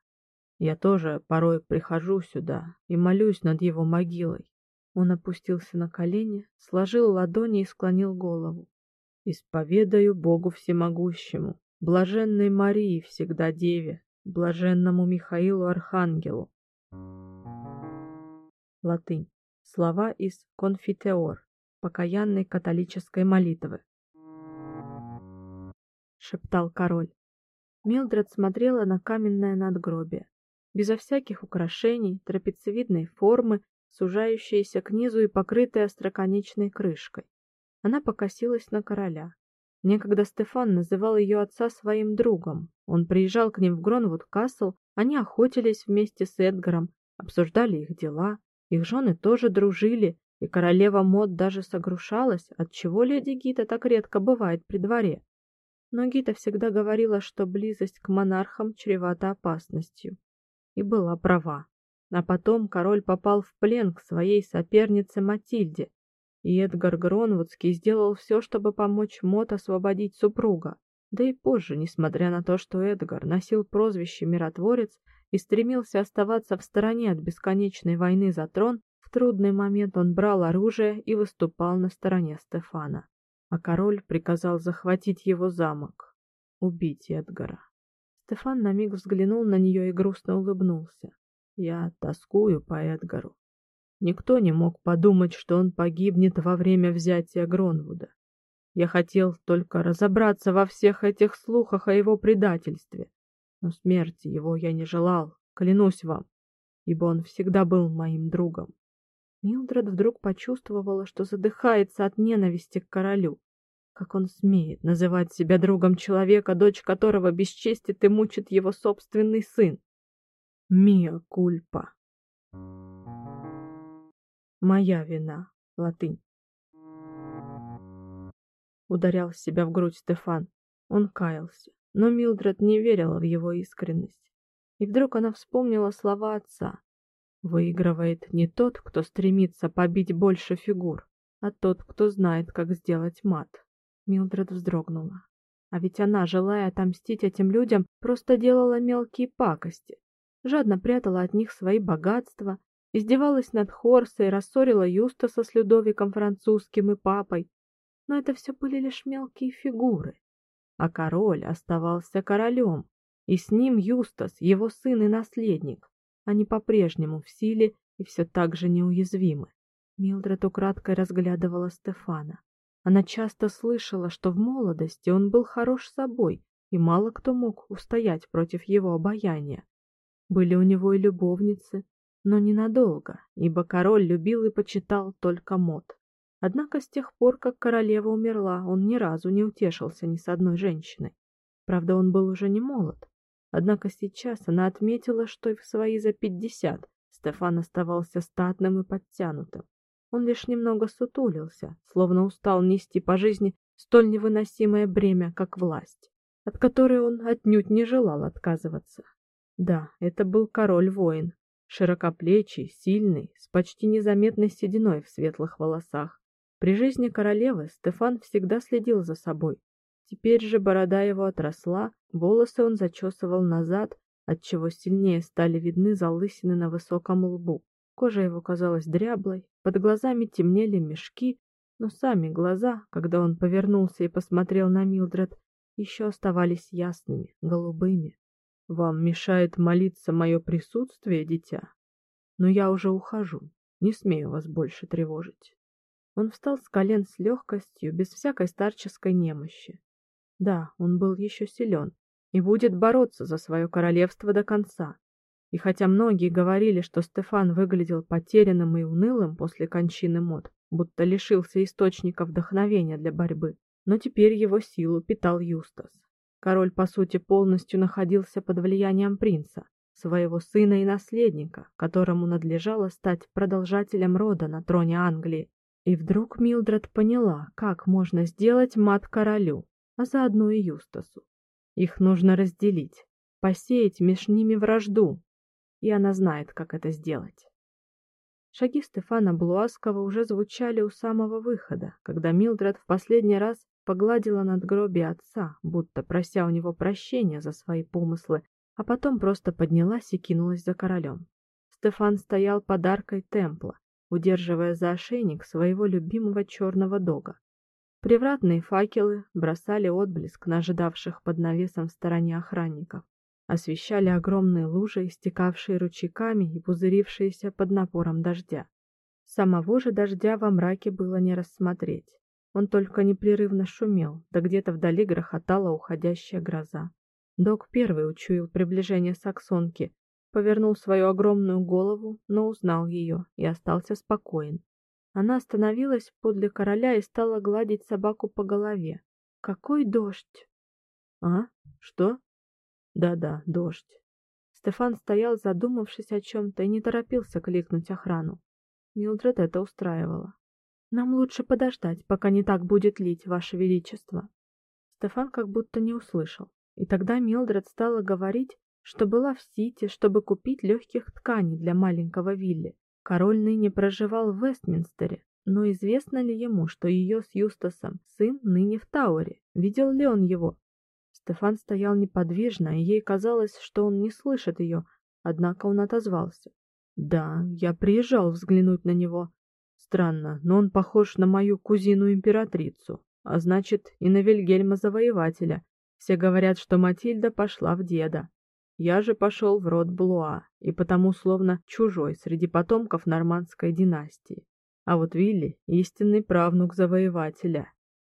Я тоже порой прихожу сюда и молюсь над его могилой. Он опустился на колени, сложил ладони и склонил голову. Исповедаю Богу всемогущему, блаженной Марии всегда деве, блаженному Михаилу архангелу. Латынь. Слова из Конфитеор, покаянной католической молитвы. шептал король. Милдред смотрела на каменное надгробие безо всяких украшений, трапециевидной формы, сужающейся к низу и покрытой остроконечной крышкой. Она покосилась на короля. Некогда Стефан называл ее отца своим другом. Он приезжал к ним в Гронвуд-Касл, они охотились вместе с Эдгаром, обсуждали их дела, их жены тоже дружили, и королева Мод даже согрушалась, отчего леди Гита так редко бывает при дворе. Но Гита всегда говорила, что близость к монархам чревата опасностью и была права. А потом король попал в плен к своей сопернице Матильде, и Эдгар Гронвудский сделал все, чтобы помочь Мот освободить супруга. Да и позже, несмотря на то, что Эдгар носил прозвище Миротворец и стремился оставаться в стороне от бесконечной войны за трон, в трудный момент он брал оружие и выступал на стороне Стефана. а король приказал захватить его замок, убить Эдгара. Стефан на миг взглянул на нее и грустно улыбнулся. Я тоскую по Эдгару. Никто не мог подумать, что он погибнет во время взятия Гронвуда. Я хотел только разобраться во всех этих слухах о его предательстве, но смерти его я не желал, клянусь вам, ибо он всегда был моим другом. Милдред вдруг почувствовала, что задыхается от ненависти к королю. Как он смеет называть себя другом человека, дочь которого бесчестит и мучит его собственный сын? Миа кульпа. Моя вина. Латынь. Ударял себя в грудь Стефан. Он каялся, но Милдред не верила в его искренность. И вдруг она вспомнила слова отца. Выигрывает не тот, кто стремится побить больше фигур, а тот, кто знает, как сделать мат. Милдред вздрогнула. А ведь она, желая отомстить этим людям, просто делала мелкие пакости, жадно прятала от них свои богатства, издевалась над Хорсой, рассорила Юстаса с Людовиком французским и папой. Но это все были лишь мелкие фигуры. А король оставался королем, и с ним Юстас, его сын и наследник. Они по-прежнему в силе и все так же неуязвимы. Милдред украдкой разглядывала Стефана. Она часто слышала, что в молодости он был хорош собой, и мало кто мог устоять против его обаяния. Были у него и любовницы, но ненадолго, ибо король любил и почитал только мод. Однако с тех пор, как королева умерла, он ни разу не утешился ни с одной женщиной. Правда, он был уже не молод. Однако сейчас она отметила, что и в свои за пятьдесят Стефан оставался статным и подтянутым. Он лишь немного сутулился, словно устал нести по жизни столь невыносимое бремя, как власть, от которой он отнюдь не желал отказываться. Да, это был король-воин, широкоплечий, сильный, с почти незаметной сединой в светлых волосах. При жизни королевы Стефан всегда следил за собой. Теперь же борода его отросла, волосы он зачесывал назад, отчего сильнее стали видны залысины на высоком лбу. Кожа его казалась дряблой, под глазами темнели мешки, но сами глаза, когда он повернулся и посмотрел на Милдред, еще оставались ясными, голубыми. Вам мешает молиться мое присутствие, дитя? Но я уже ухожу. Не смею вас больше тревожить. Он встал с колен с легкостью, без всякой старческой немощи. Да, он был еще силен и будет бороться за свое королевство до конца. И хотя многие говорили, что Стефан выглядел потерянным и унылым после кончины Мод, будто лишился источника вдохновения для борьбы, но теперь его силу питал Юстас. Король, по сути, полностью находился под влиянием принца, своего сына и наследника, которому надлежало стать продолжателем рода на троне Англии. И вдруг Милдред поняла, как можно сделать мат королю, а заодно и Юстасу. Их нужно разделить, посеять между ними вражду, и она знает, как это сделать. Шаги Стефана Блуаскова уже звучали у самого выхода, когда Милдред в последний раз погладила надгробие отца, будто прося у него прощения за свои помыслы, а потом просто поднялась и кинулась за королем. Стефан стоял под аркой темпла, удерживая за ошейник своего любимого черного дога. Привратные факелы бросали отблеск на ожидавших под навесом в стороне охранников освещали огромные лужи, истекавшие ручейками и пузырившиеся под напором дождя. Самого же дождя во мраке было не рассмотреть. Он только непрерывно шумел, да где-то вдали грохотала уходящая гроза. Док первый учуял приближение саксонки, повернул свою огромную голову, но узнал ее и остался спокоен. Она остановилась подле короля и стала гладить собаку по голове. Какой дождь! А? Что? Да-да, дождь. Стефан стоял, задумавшись о чем то и не торопился кликнуть охрану. Милдред это устраивало. Нам лучше подождать, пока не так будет лить, ваше величество. Стефан как будто не услышал. И тогда Милдред стала говорить, что была в Сити, чтобы купить легких тканей для маленького Вилли. Король ныне проживал в Вестминстере, но известно ли ему, что ее с Юстасом сын ныне в Тауэре? Видел ли он его? Стефан стоял неподвижно, и ей казалось, что он не слышит ее, однако он отозвался. Да, я приезжал взглянуть на него. Странно, но он похож на мою кузину-императрицу. а значит, и на Вильгельма Завоевателя. Все говорят, что Матильда пошла в деда. Я же пошел в род Блуа, и потому словно чужой среди потомков нормандской династии. А вот Вилли истинный правнук завоевателя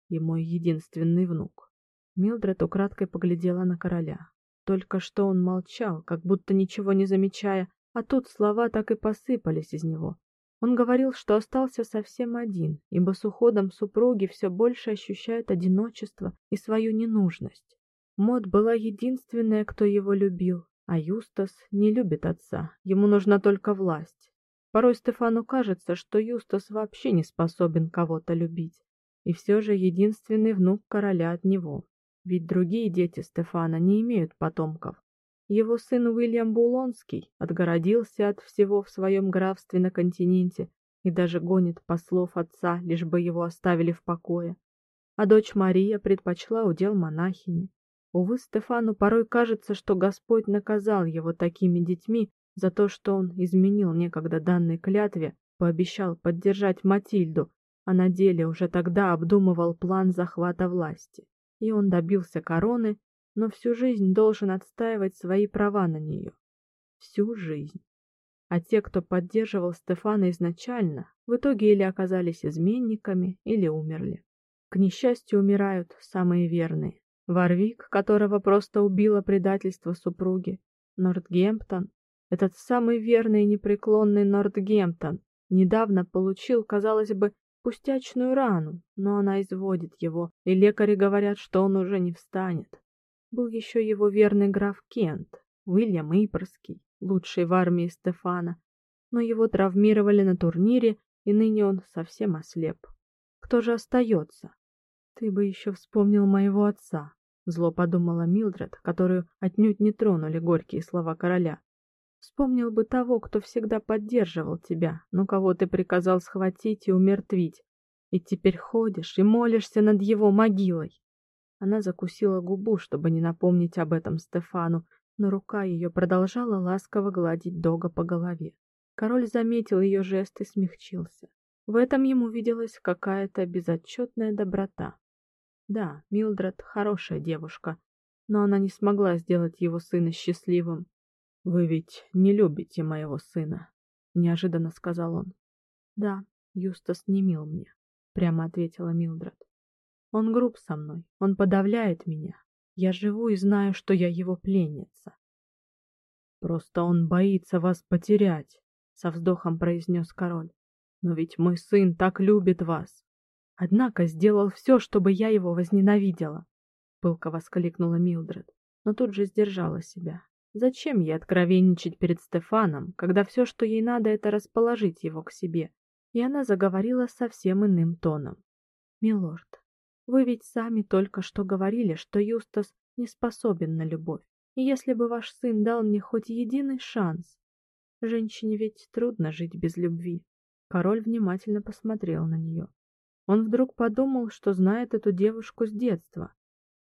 и мой единственный внук. Милдред украдкой поглядела на короля. Только что он молчал, как будто ничего не замечая, а тут слова так и посыпались из него. Он говорил, что остался совсем один, ибо с уходом супруги все больше ощущает одиночество и свою ненужность. Мод была единственная, кто его любил, а Юстас не любит отца. Ему нужна только власть. Порой Стефану кажется, что Юстас вообще не способен кого-то любить. И все же единственный внук короля от него. Ведь другие дети Стефана не имеют потомков. Его сын Уильям Булонский отгородился от всего в своем графстве на континенте и даже гонит послов отца, лишь бы его оставили в покое. А дочь Мария предпочла удел монахини. Увы, Стефану порой кажется, что Господь наказал его такими детьми за то, что он изменил некогда данной клятве, пообещал поддержать Матильду, а на деле уже тогда обдумывал план захвата власти. И он добился короны, но всю жизнь должен отстаивать свои права на нее. Всю жизнь. А те, кто поддерживал Стефана изначально, в итоге или оказались изменниками, или умерли. К несчастью, умирают самые верные. Варвик, которого просто убило предательство супруги, Нортгемптон, этот самый верный и непреклонный Нортгемптон, недавно получил, казалось бы, пустячную рану, но она изводит его, и лекари говорят, что он уже не встанет. Был еще его верный граф Кент, Уильям Ипрский, лучший в армии Стефана, но его травмировали на турнире, и ныне он совсем ослеп. Кто же остается? Ты бы еще вспомнил моего отца, зло подумала Милдред, которую отнюдь не тронули горькие слова короля. Вспомнил бы того, кто всегда поддерживал тебя, но кого ты приказал схватить и умертвить. И теперь ходишь и молишься над его могилой. Она закусила губу, чтобы не напомнить об этом Стефану, но рука ее продолжала ласково гладить Дога по голове. Король заметил ее жест и смягчился. В этом ему виделась какая-то безотчетная доброта. Да, Милдред хорошая девушка, но она не смогла сделать его сына счастливым. Вы ведь не любите моего сына, неожиданно сказал он. Да, Юстас не мил мне, прямо ответила Милдред. Он груб со мной, он подавляет меня. Я живу и знаю, что я его пленница. Просто он боится вас потерять, со вздохом произнес король. Но ведь мой сын так любит вас. Однако сделал все, чтобы я его возненавидела, пылко воскликнула Милдред, но тут же сдержала себя. Зачем ей откровенничать перед Стефаном, когда все, что ей надо, это расположить его к себе? И она заговорила совсем иным тоном. Милорд, вы ведь сами только что говорили, что Юстас не способен на любовь. И если бы ваш сын дал мне хоть единый шанс, женщине ведь трудно жить без любви. Король внимательно посмотрел на нее. Он вдруг подумал, что знает эту девушку с детства.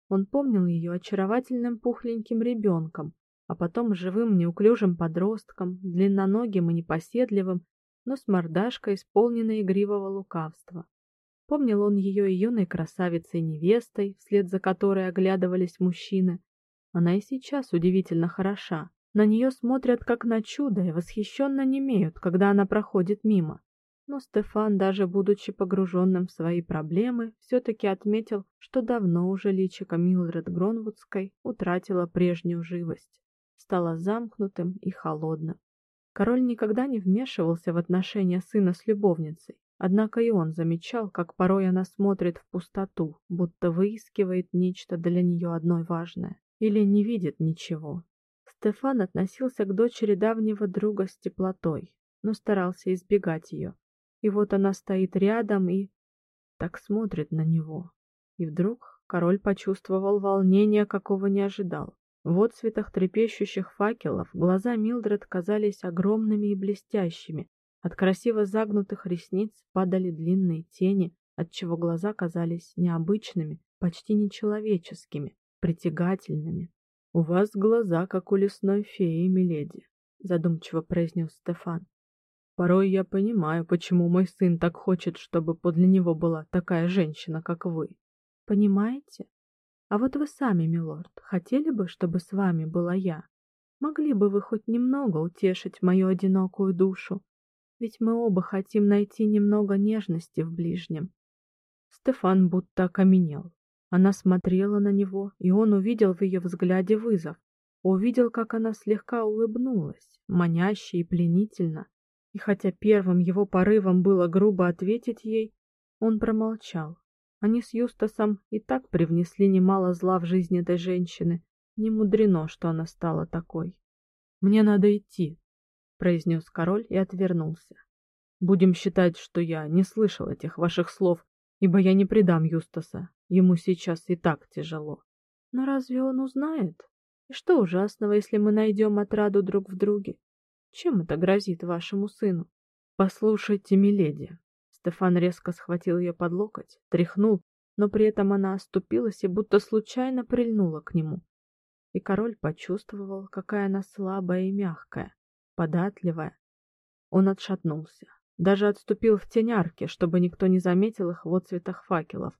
Он помнил ее очаровательным пухленьким ребенком, а потом живым неуклюжим подростком, длинноногим и непоседливым, но с мордашкой, исполненной игривого лукавства. Помнил он ее и юной красавицей-невестой, вслед за которой оглядывались мужчины. Она и сейчас удивительно хороша. На нее смотрят как на чудо и восхищенно немеют, когда она проходит мимо. Но Стефан, даже будучи погруженным в свои проблемы, все таки отметил, что давно уже личико Милдред Гронвудской утратило прежнюю живость, стало замкнутым и холодным. Король никогда не вмешивался в отношения сына с любовницей, однако и он замечал, как порой она смотрит в пустоту, будто выискивает нечто для нее одной важное, или не видит ничего. Стефан относился к дочери давнего друга с теплотой, но старался избегать ее. И вот она стоит рядом и так смотрит на него. И вдруг король почувствовал волнение, какого не ожидал. В отсветах трепещущих факелов глаза Милдред казались огромными и блестящими. От красиво загнутых ресниц падали длинные тени, отчего глаза казались необычными, почти нечеловеческими, притягательными. У вас глаза как у лесной феи, миледи, задумчиво произнес Стефан. Порой я понимаю, почему мой сын так хочет, чтобы подле него была такая женщина, как вы. Понимаете? А вот вы сами, милорд, хотели бы, чтобы с вами была я? Могли бы вы хоть немного утешить мою одинокую душу? Ведь мы оба хотим найти немного нежности в ближнем. Стефан будто окаменел. Она смотрела на него, и он увидел в ее взгляде вызов. Увидел, как она слегка улыбнулась, маняще и пленительно. И хотя первым его порывом было грубо ответить ей, он промолчал. Они с Юстасом и так привнесли немало зла в жизнь этой женщины. Не мудрено, что она стала такой. Мне надо идти, произнес король и отвернулся. Будем считать, что я не слышал этих ваших слов, ибо я не предам Юстаса. Ему сейчас и так тяжело. Но разве он узнает? И что ужасного, если мы найдем отраду друг в друге? Чем это грозит вашему сыну? Послушайте, миледи. Стефан резко схватил ее под локоть, тряхнул, но при этом она оступилась и будто случайно прильнула к нему. И король почувствовал, какая она слабая и мягкая податливая. Он отшатнулся, даже отступил в тень арки, чтобы никто не заметил их в отцветах факелов,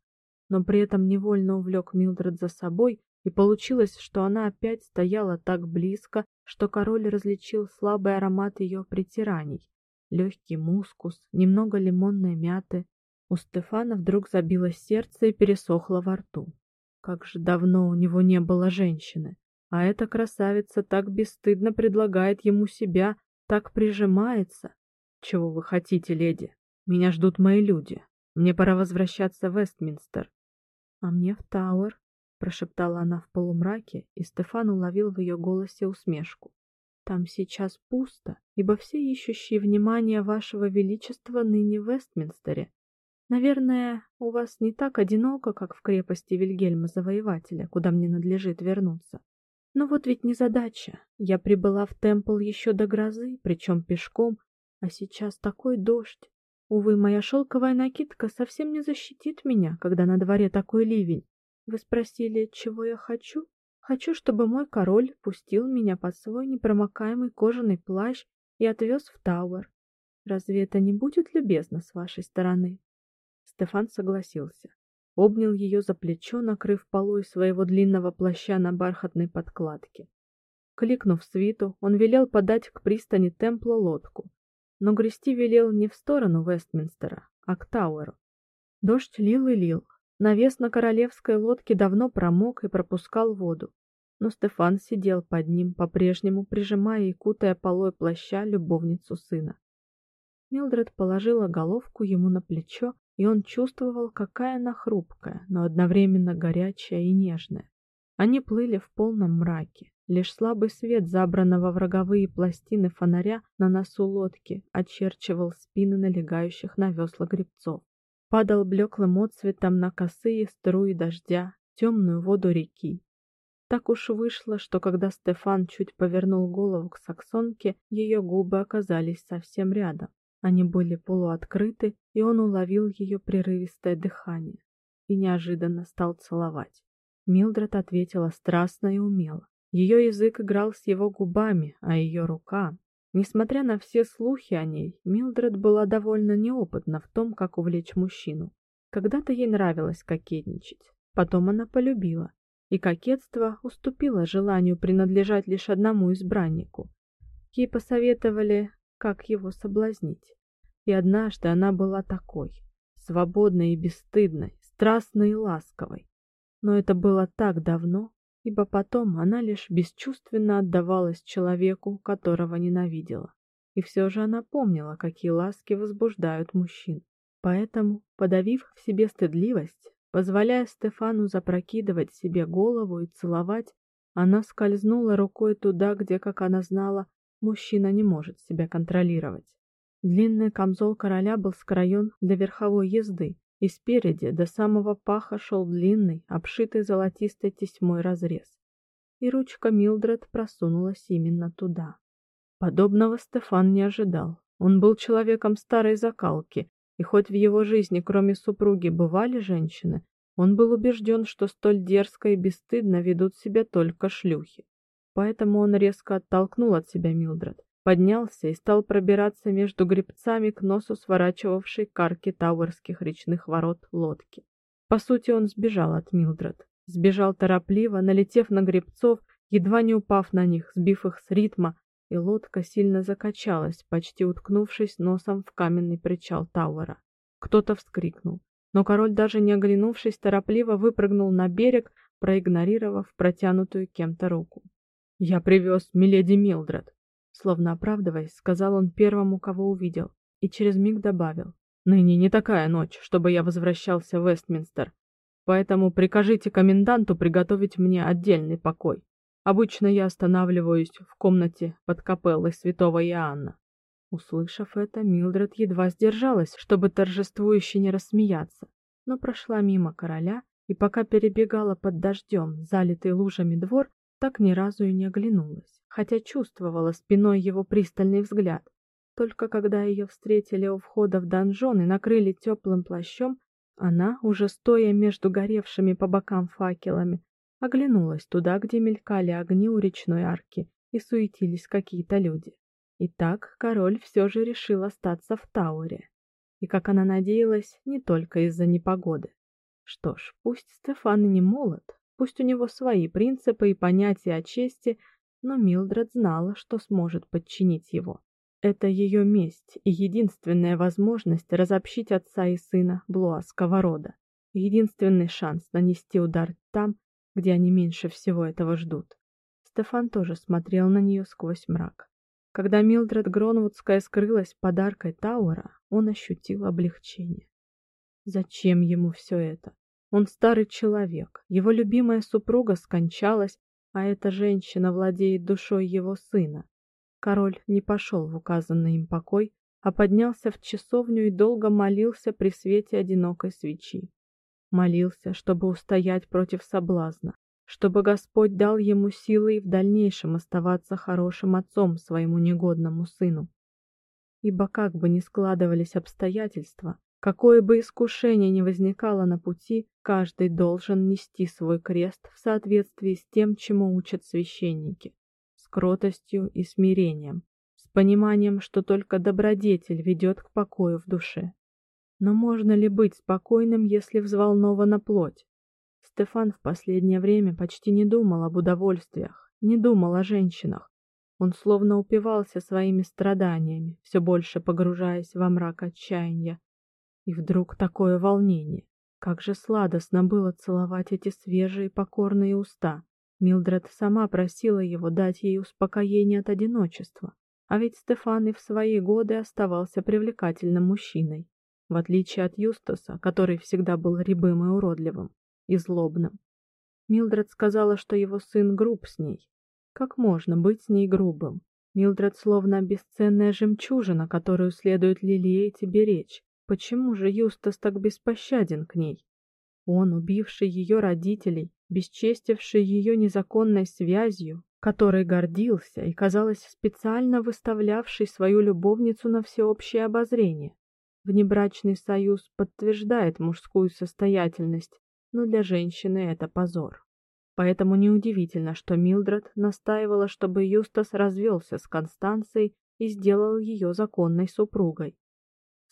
но при этом невольно увлек Милдред за собой, и получилось, что она опять стояла так близко, что король различил слабый аромат ее притираний, легкий мускус, немного лимонной мяты. У Стефана вдруг забилось сердце и пересохло во рту. Как же давно у него не было женщины. А эта красавица так бесстыдно предлагает ему себя, так прижимается. Чего вы хотите, леди? Меня ждут мои люди. Мне пора возвращаться в Вестминстер. А мне в Тауэр, прошептала она в полумраке, и Стефан уловил в ее голосе усмешку. Там сейчас пусто, ибо все ищущие внимания вашего величества ныне в Вестминстере. Наверное, у вас не так одиноко, как в крепости Вильгельма Завоевателя, куда мне надлежит вернуться. Но вот ведь не задача. Я прибыла в темпл еще до грозы, причем пешком, а сейчас такой дождь. Увы, моя шелковая накидка совсем не защитит меня, когда на дворе такой ливень. Вы спросили, чего я хочу? Хочу, чтобы мой король пустил меня под свой непромокаемый кожаный плащ и отвез в Тауэр. Разве это не будет любезно с вашей стороны? Стефан согласился обнял ее за плечо, накрыв полой своего длинного плаща на бархатной подкладке. Кликнув свиту, он велел подать к пристани Темпла лодку, но грести велел не в сторону Вестминстера, а к Тауэру. Дождь лил и лил. Навес на королевской лодке давно промок и пропускал воду, но Стефан сидел под ним, по-прежнему прижимая и кутая полой плаща любовницу сына. Милдред положила головку ему на плечо и он чувствовал, какая она хрупкая, но одновременно горячая и нежная. Они плыли в полном мраке. Лишь слабый свет забранного в роговые пластины фонаря на носу лодки очерчивал спины налегающих на весла гребцов. Падал блеклым отсветом на косые струи дождя, темную воду реки. Так уж вышло, что когда Стефан чуть повернул голову к саксонке, ее губы оказались совсем рядом. Они были полуоткрыты, и он уловил ее прерывистое дыхание и неожиданно стал целовать. Милдред ответила страстно и умело. Ее язык играл с его губами, а ее рука, несмотря на все слухи о ней, Милдред была довольно неопытна в том, как увлечь мужчину. Когда-то ей нравилось кокетничать, потом она полюбила, и кокетство уступило желанию принадлежать лишь одному избраннику. Ей посоветовали как его соблазнить. И однажды она была такой, свободной и бесстыдной, страстной и ласковой. Но это было так давно, ибо потом она лишь бесчувственно отдавалась человеку, которого ненавидела. И все же она помнила, какие ласки возбуждают мужчин. Поэтому, подавив в себе стыдливость, позволяя Стефану запрокидывать себе голову и целовать, она скользнула рукой туда, где, как она знала, Мужчина не может себя контролировать. Длинный камзол короля был скроен для верховой езды, и спереди до самого паха шел длинный, обшитый золотистой тесьмой разрез. И ручка Милдред просунулась именно туда. Подобного Стефан не ожидал. Он был человеком старой закалки, и хоть в его жизни, кроме супруги, бывали женщины, он был убежден, что столь дерзко и бесстыдно ведут себя только шлюхи. Поэтому он резко оттолкнул от себя Милдред, поднялся и стал пробираться между гребцами к носу сворачивавшей к арке Тауэрских речных ворот лодки. По сути, он сбежал от Милдред. Сбежал торопливо, налетев на гребцов, едва не упав на них, сбив их с ритма, и лодка сильно закачалась, почти уткнувшись носом в каменный причал Тауэра. Кто-то вскрикнул, но король даже не оглянувшись, торопливо выпрыгнул на берег, проигнорировав протянутую кем-то руку. "Я привез миледи Милдред", словно оправдываясь, сказал он первому, кого увидел, и через миг добавил: "Ныне не такая ночь, чтобы я возвращался в Вестминстер, поэтому прикажите коменданту приготовить мне отдельный покой. Обычно я останавливаюсь в комнате под капеллой Святого Иоанна". Услышав это, Милдред едва сдержалась, чтобы торжествующе не рассмеяться, но прошла мимо короля и пока перебегала под дождем, залитый лужами двор, так ни разу и не оглянулась, хотя чувствовала спиной его пристальный взгляд. Только когда ее встретили у входа в донжон и накрыли теплым плащом, она, уже стоя между горевшими по бокам факелами, оглянулась туда, где мелькали огни у речной арки и суетились какие-то люди. И так король все же решил остаться в Тауре. И как она надеялась, не только из-за непогоды. Что ж, пусть Стефан не молод, пусть у него свои принципы и понятия о чести, но Милдред знала, что сможет подчинить его. Это ее месть и единственная возможность разобщить отца и сына блуаского рода. Единственный шанс нанести удар там, где они меньше всего этого ждут. Стефан тоже смотрел на нее сквозь мрак. Когда Милдред Гронвудская скрылась под аркой Тауэра, он ощутил облегчение. Зачем ему все это? Он старый человек, его любимая супруга скончалась, а эта женщина владеет душой его сына. Король не пошел в указанный им покой, а поднялся в часовню и долго молился при свете одинокой свечи. Молился, чтобы устоять против соблазна, чтобы Господь дал ему силы и в дальнейшем оставаться хорошим отцом своему негодному сыну. Ибо как бы ни складывались обстоятельства, Какое бы искушение ни возникало на пути, каждый должен нести свой крест в соответствии с тем, чему учат священники, с кротостью и смирением, с пониманием, что только добродетель ведет к покою в душе. Но можно ли быть спокойным, если взволнована плоть? Стефан в последнее время почти не думал об удовольствиях, не думал о женщинах. Он словно упивался своими страданиями, все больше погружаясь во мрак отчаяния. И вдруг такое волнение. Как же сладостно было целовать эти свежие покорные уста. Милдред сама просила его дать ей успокоение от одиночества. А ведь Стефан и в свои годы оставался привлекательным мужчиной, в отличие от Юстаса, который всегда был рябым и уродливым, и злобным. Милдред сказала, что его сын груб с ней. Как можно быть с ней грубым? Милдред словно бесценная жемчужина, которую следует лелеять и беречь. Почему же Юстас так беспощаден к ней? Он, убивший ее родителей, бесчестивший ее незаконной связью, которой гордился и, казалось, специально выставлявший свою любовницу на всеобщее обозрение. Внебрачный союз подтверждает мужскую состоятельность, но для женщины это позор. Поэтому неудивительно, что Милдред настаивала, чтобы Юстас развелся с Констанцией и сделал ее законной супругой.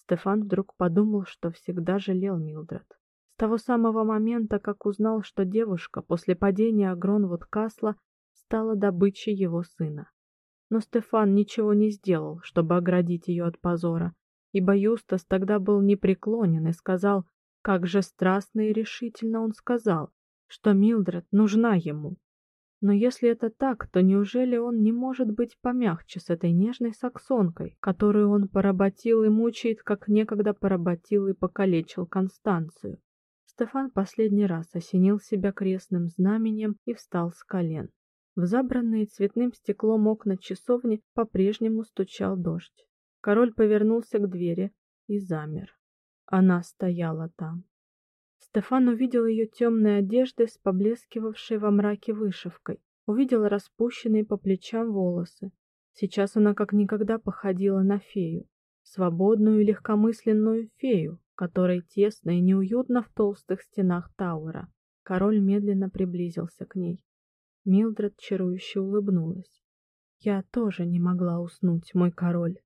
Стефан вдруг подумал, что всегда жалел Милдред. С того самого момента, как узнал, что девушка после падения Гронвуд-Касла стала добычей его сына. Но Стефан ничего не сделал, чтобы оградить ее от позора, ибо Юстас тогда был непреклонен и сказал, как же страстно и решительно он сказал, что Милдред нужна ему. Но если это так, то неужели он не может быть помягче с этой нежной саксонкой, которую он поработил и мучает, как некогда поработил и покалечил Констанцию? Стефан последний раз осенил себя крестным знаменем и встал с колен. В забранные цветным стеклом окна часовни по-прежнему стучал дождь. Король повернулся к двери и замер. Она стояла там. Стефан увидел ее темные одежды с поблескивавшей во мраке вышивкой, увидел распущенные по плечам волосы. Сейчас она как никогда походила на фею, свободную и легкомысленную фею, которой тесно и неуютно в толстых стенах Тауэра. Король медленно приблизился к ней. Милдред чарующе улыбнулась. Я тоже не могла уснуть, мой король.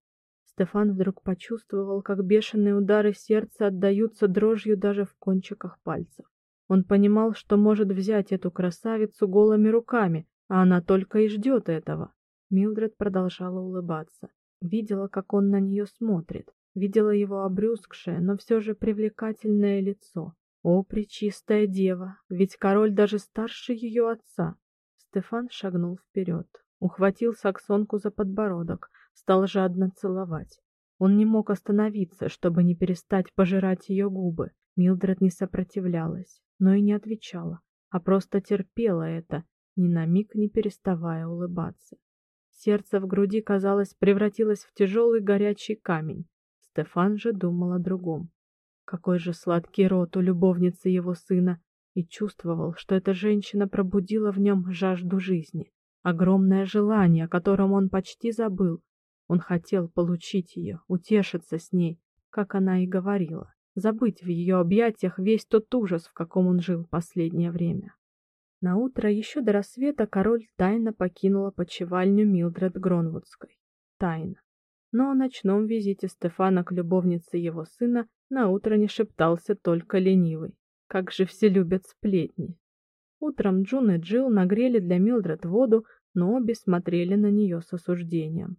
Стефан вдруг почувствовал, как бешеные удары сердца отдаются дрожью даже в кончиках пальцев. Он понимал, что может взять эту красавицу голыми руками, а она только и ждет этого. Милдред продолжала улыбаться. Видела, как он на нее смотрит, видела его обрюзгшее, но все же привлекательное лицо. О, пречистая дева, ведь король даже старше ее отца. Стефан шагнул вперед, ухватил саксонку за подбородок, стал жадно целовать. Он не мог остановиться, чтобы не перестать пожирать ее губы. Милдред не сопротивлялась, но и не отвечала, а просто терпела это, ни на миг не переставая улыбаться. Сердце в груди, казалось, превратилось в тяжелый горячий камень. Стефан же думал о другом. Какой же сладкий рот у любовницы его сына, и чувствовал, что эта женщина пробудила в нем жажду жизни, огромное желание, о котором он почти забыл. Он хотел получить ее, утешиться с ней, как она и говорила, забыть в ее объятиях весь тот ужас, в каком он жил последнее время. На утро еще до рассвета король тайно покинул опочивальню Милдред Гронвудской. Тайно. Но о ночном визите Стефана к любовнице его сына на утро не шептался только ленивый. Как же все любят сплетни. Утром Джун и Джилл нагрели для Милдред воду, но обе смотрели на нее с осуждением.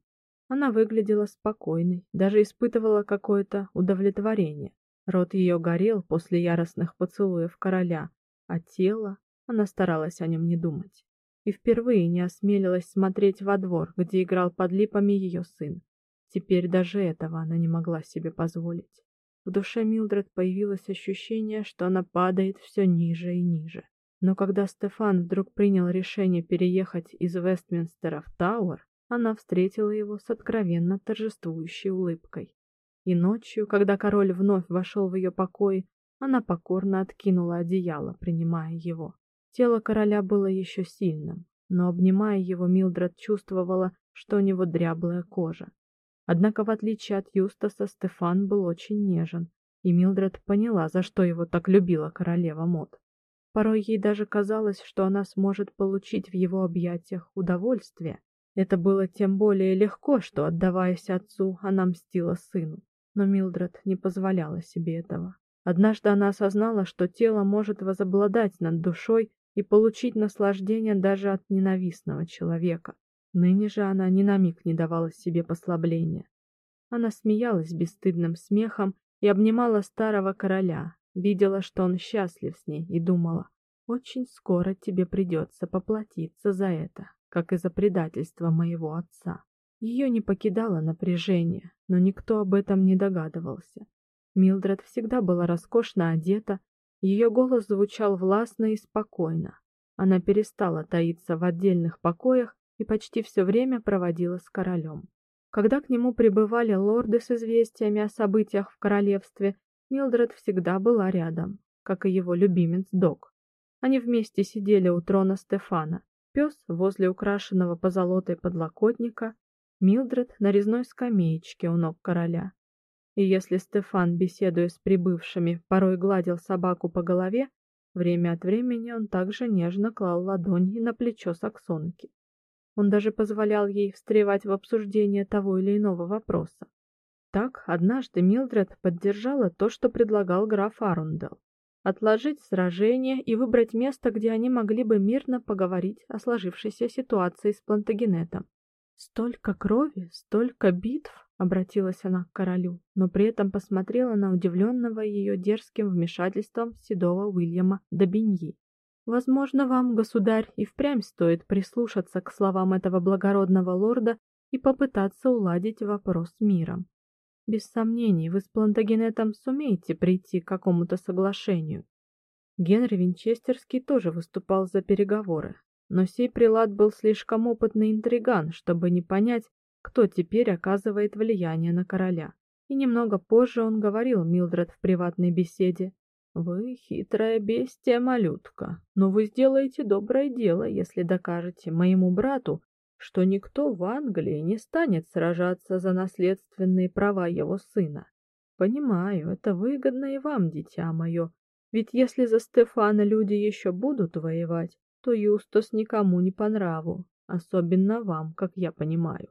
Она выглядела спокойной, даже испытывала какое-то удовлетворение. Рот ее горел после яростных поцелуев короля, а тело она старалась о нем не думать. И впервые не осмелилась смотреть во двор, где играл под липами ее сын. Теперь даже этого она не могла себе позволить. В душе Милдред появилось ощущение, что она падает все ниже и ниже. Но когда Стефан вдруг принял решение переехать из Вестминстера в Тауэр, она встретила его с откровенно торжествующей улыбкой. И ночью, когда король вновь вошел в ее покой, она покорно откинула одеяло, принимая его. Тело короля было еще сильным, но обнимая его, Милдред чувствовала, что у него дряблая кожа. Однако, в отличие от Юстаса, Стефан был очень нежен, и Милдред поняла, за что его так любила королева Мод. Порой ей даже казалось, что она сможет получить в его объятиях удовольствие. Это было тем более легко, что, отдаваясь отцу, она мстила сыну. Но Милдред не позволяла себе этого. Однажды она осознала, что тело может возобладать над душой и получить наслаждение даже от ненавистного человека. Ныне же она ни на миг не давала себе послабления. Она смеялась бесстыдным смехом и обнимала старого короля, видела, что он счастлив с ней и думала: "Очень скоро тебе придется поплатиться за это, как и за предательство моего отца". Ее не покидало напряжение, но никто об этом не догадывался. Милдред всегда была роскошно одета, ее голос звучал властно и спокойно. Она перестала таиться в отдельных покоях и почти все время проводила с королем. Когда к нему прибывали лорды с известиями о событиях в королевстве, Милдред всегда была рядом, как и его любимец Док. Они вместе сидели у трона Стефана. Пес возле украшенного позолотой подлокотника, Милдред на резной скамеечке у ног короля. И если Стефан, беседуя с прибывшими, порой гладил собаку по голове, время от времени он также нежно клал ладони на плечо саксонки. Он даже позволял ей встревать в обсуждение того или иного вопроса. Так, однажды Милдред поддержала то, что предлагал граф Арундел отложить сражение и выбрать место, где они могли бы мирно поговорить о сложившейся ситуации с Плантагенетом. Столько крови, столько битв, обратилась она к королю, но при этом посмотрела на удивленного ее дерзким вмешательством седого Уильяма Добиньи. Возможно, вам, государь, и впрямь стоит прислушаться к словам этого благородного лорда и попытаться уладить вопрос миром. Без сомнений, вы с Плантагенетом сумеете прийти к какому-то соглашению. Генри Винчестерский тоже выступал за переговоры, но сей прилад был слишком опытный интриган, чтобы не понять, кто теперь оказывает влияние на короля. И немного позже он говорил Милдред в приватной беседе: "Вы хитрая бестия, малютка, но вы сделаете доброе дело, если докажете моему брату, что никто в Англии не станет сражаться за наследственные права его сына. Понимаю, это выгодно и вам, дитя мое, ведь если за Стефана люди еще будут воевать, то Юстас никому не по нраву, особенно вам, как я понимаю.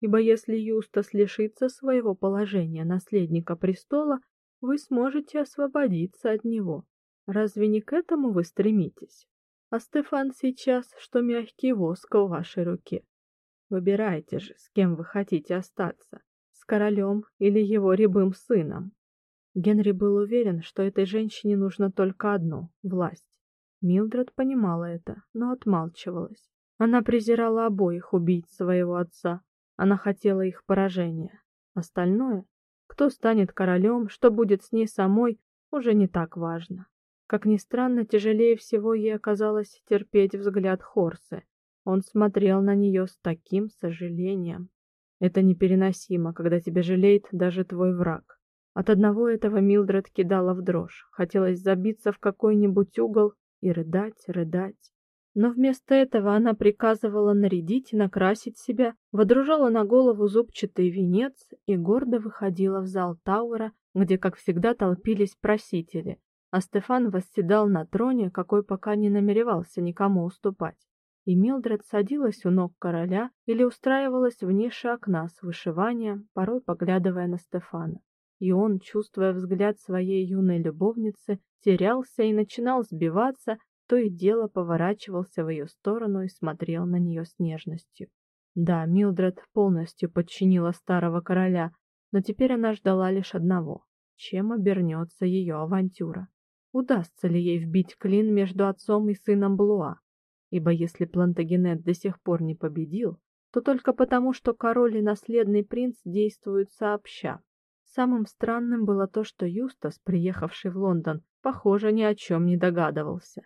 ибо если Юстас лишится своего положения наследника престола, вы сможете освободиться от него. Разве не к этому вы стремитесь? А Стефан сейчас, что мягкий воск в вашей руке. Выбирайте же, с кем вы хотите остаться, с королем или его рябым сыном. Генри был уверен, что этой женщине нужно только одно власть. Милдред понимала это, но отмалчивалась. Она презирала обоих убийц своего отца. Она хотела их поражения. Остальное, кто станет королем, что будет с ней самой, уже не так важно. Как ни странно, тяжелее всего ей оказалось терпеть взгляд Хорсы. Он смотрел на нее с таким сожалением. Это непереносимо, когда тебя жалеет даже твой враг. От одного этого Милдред кидала в дрожь. Хотелось забиться в какой-нибудь угол и рыдать, рыдать. Но вместо этого она приказывала нарядить и накрасить себя, водружала на голову зубчатый венец и гордо выходила в зал Тауэра, где, как всегда, толпились просители, а Стефан восседал на троне, какой пока не намеревался никому уступать. И Милдред садилась у ног короля или устраивалась в нише окна с вышиванием, порой поглядывая на Стефана. И он, чувствуя взгляд своей юной любовницы, терялся и начинал сбиваться, то и дело поворачивался в ее сторону и смотрел на нее с нежностью. Да, Милдред полностью подчинила старого короля, но теперь она ждала лишь одного: чем обернется ее авантюра. Удастся ли ей вбить клин между отцом и сыном Блуа? Ибо если Плантагенет до сих пор не победил, то только потому, что король и наследный принц действуют сообща. Самым странным было то, что Юстас, приехавший в Лондон, похоже, ни о чем не догадывался.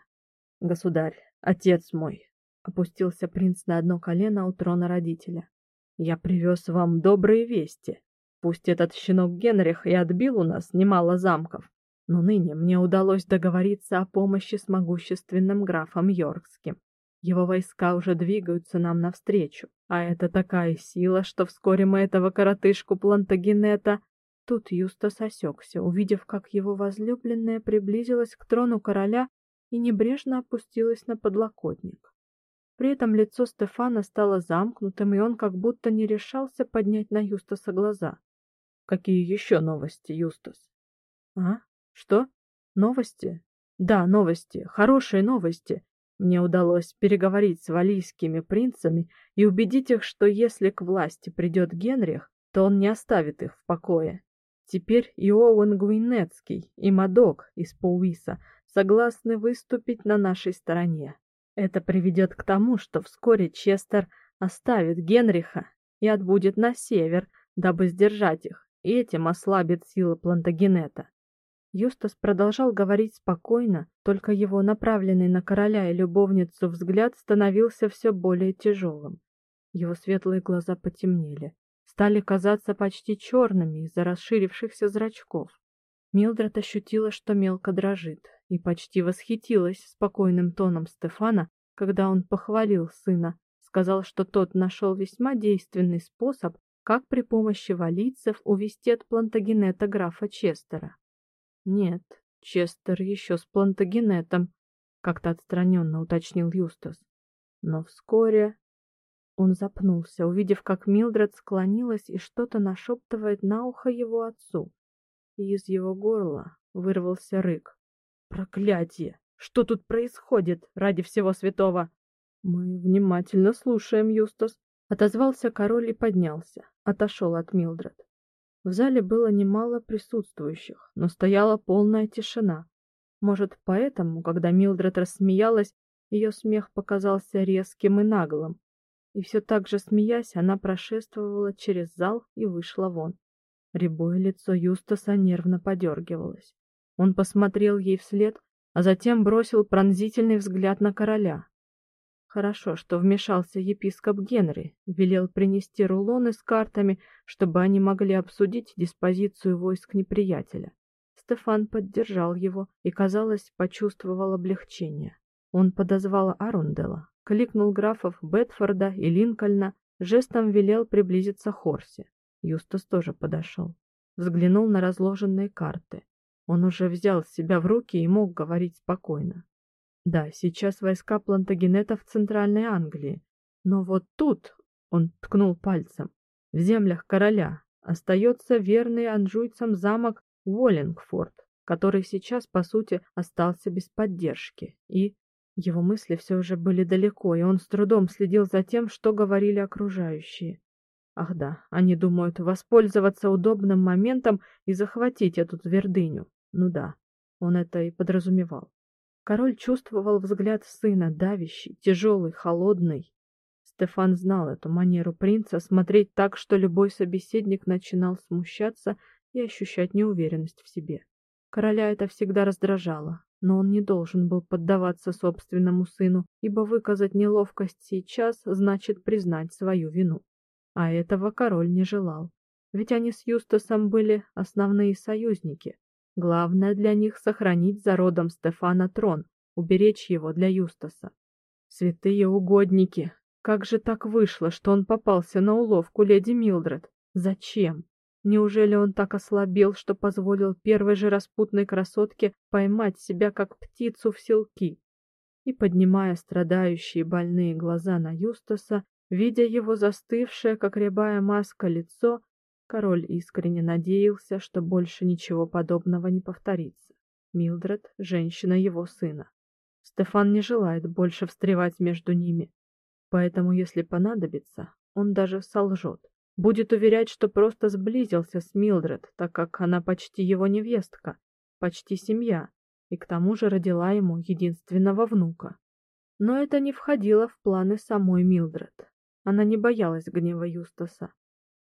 Государь, отец мой, опустился принц на одно колено у трона родителя. Я привез вам добрые вести. Пусть этот щенок Генрих и отбил у нас немало замков, но ныне мне удалось договориться о помощи с могущественным графом Йоркским. Его войска уже двигаются нам навстречу, а это такая сила, что вскоре мы этого коротышку Плантагенета Тут Юстас осекся, увидев, как его возлюбленная приблизилась к трону короля и небрежно опустилась на подлокотник. При этом лицо Стефана стало замкнутым, и он как будто не решался поднять на Юстаса глаза. Какие еще новости, Юстас? А? Что? Новости? Да, новости, хорошие новости. Мне удалось переговорить с валийскими принцами и убедить их, что если к власти придет Генрих, то он не оставит их в покое. Теперь и Оуэн Гуинетский, и Мадок из Пауиса согласны выступить на нашей стороне. Это приведет к тому, что вскоре Честер оставит Генриха и отбудет на север, дабы сдержать их, и этим ослабит силы Плантагенета. Юстас продолжал говорить спокойно, только его направленный на короля и любовницу взгляд становился все более тяжелым. Его светлые глаза потемнели, стали казаться почти черными из-за расширившихся зрачков. Милдред ощутила, что мелко дрожит, и почти восхитилась спокойным тоном Стефана, когда он похвалил сына, сказал, что тот нашел весьма действенный способ, как при помощи валийцев увести от Плантагенета графа Честера. Нет, Честер еще с Плантагенетом, как-то отстраненно уточнил Юстас. Но вскоре он запнулся, увидев, как Милдред склонилась и что-то нашептывает на ухо его отцу и из его горла вырвался рык. Проклятие! Что тут происходит ради всего святого? Мы внимательно слушаем, Юстас, отозвался король и поднялся, отошел от Милдред. В зале было немало присутствующих, но стояла полная тишина. Может, поэтому, когда Милдред рассмеялась, ее смех показался резким и наглым. И все так же смеясь, она прошествовала через зал и вышла вон. Рябое лицо Юстаса нервно подергивалось. Он посмотрел ей вслед, а затем бросил пронзительный взгляд на короля. Хорошо, что вмешался епископ Генри, велел принести рулоны с картами, чтобы они могли обсудить диспозицию войск неприятеля. Стефан поддержал его и, казалось, почувствовал облегчение. Он подозвал Арундела, кликнул графов Бетфорда и Линкольна, жестом велел приблизиться Хорсе. Юстас тоже подошел, взглянул на разложенные карты. Он уже взял себя в руки и мог говорить спокойно. Да, сейчас войска Плантагенета в центральной Англии, но вот тут, он ткнул пальцем. В землях короля остается верный анжуйцам замок Уоллингфорд, который сейчас, по сути, остался без поддержки. И его мысли все же были далеко, и он с трудом следил за тем, что говорили окружающие. Ах да, они думают воспользоваться удобным моментом и захватить эту твердыню. Ну да, он это и подразумевал. Король чувствовал взгляд сына, давящий, тяжелый, холодный. Стефан знал эту манеру принца смотреть так, что любой собеседник начинал смущаться и ощущать неуверенность в себе. Короля это всегда раздражало, но он не должен был поддаваться собственному сыну, ибо выказать неловкость сейчас значит признать свою вину. А этого король не желал. Ведь они с Юстасом были основные союзники. Главное для них сохранить за родом Стефана трон, уберечь его для Юстаса. Святые угодники, как же так вышло, что он попался на уловку леди Милдред? Зачем? Неужели он так ослабел, что позволил первой же распутной красотке поймать себя как птицу в селки? И поднимая страдающие больные глаза на Юстаса, Видя его застывшее, как рябая маска, лицо, король искренне надеялся, что больше ничего подобного не повторится. Милдред — женщина его сына. Стефан не желает больше встревать между ними, поэтому, если понадобится, он даже солжет. Будет уверять, что просто сблизился с Милдред, так как она почти его невестка, почти семья, и к тому же родила ему единственного внука. Но это не входило в планы самой Милдред. Она не боялась гнева Юстаса.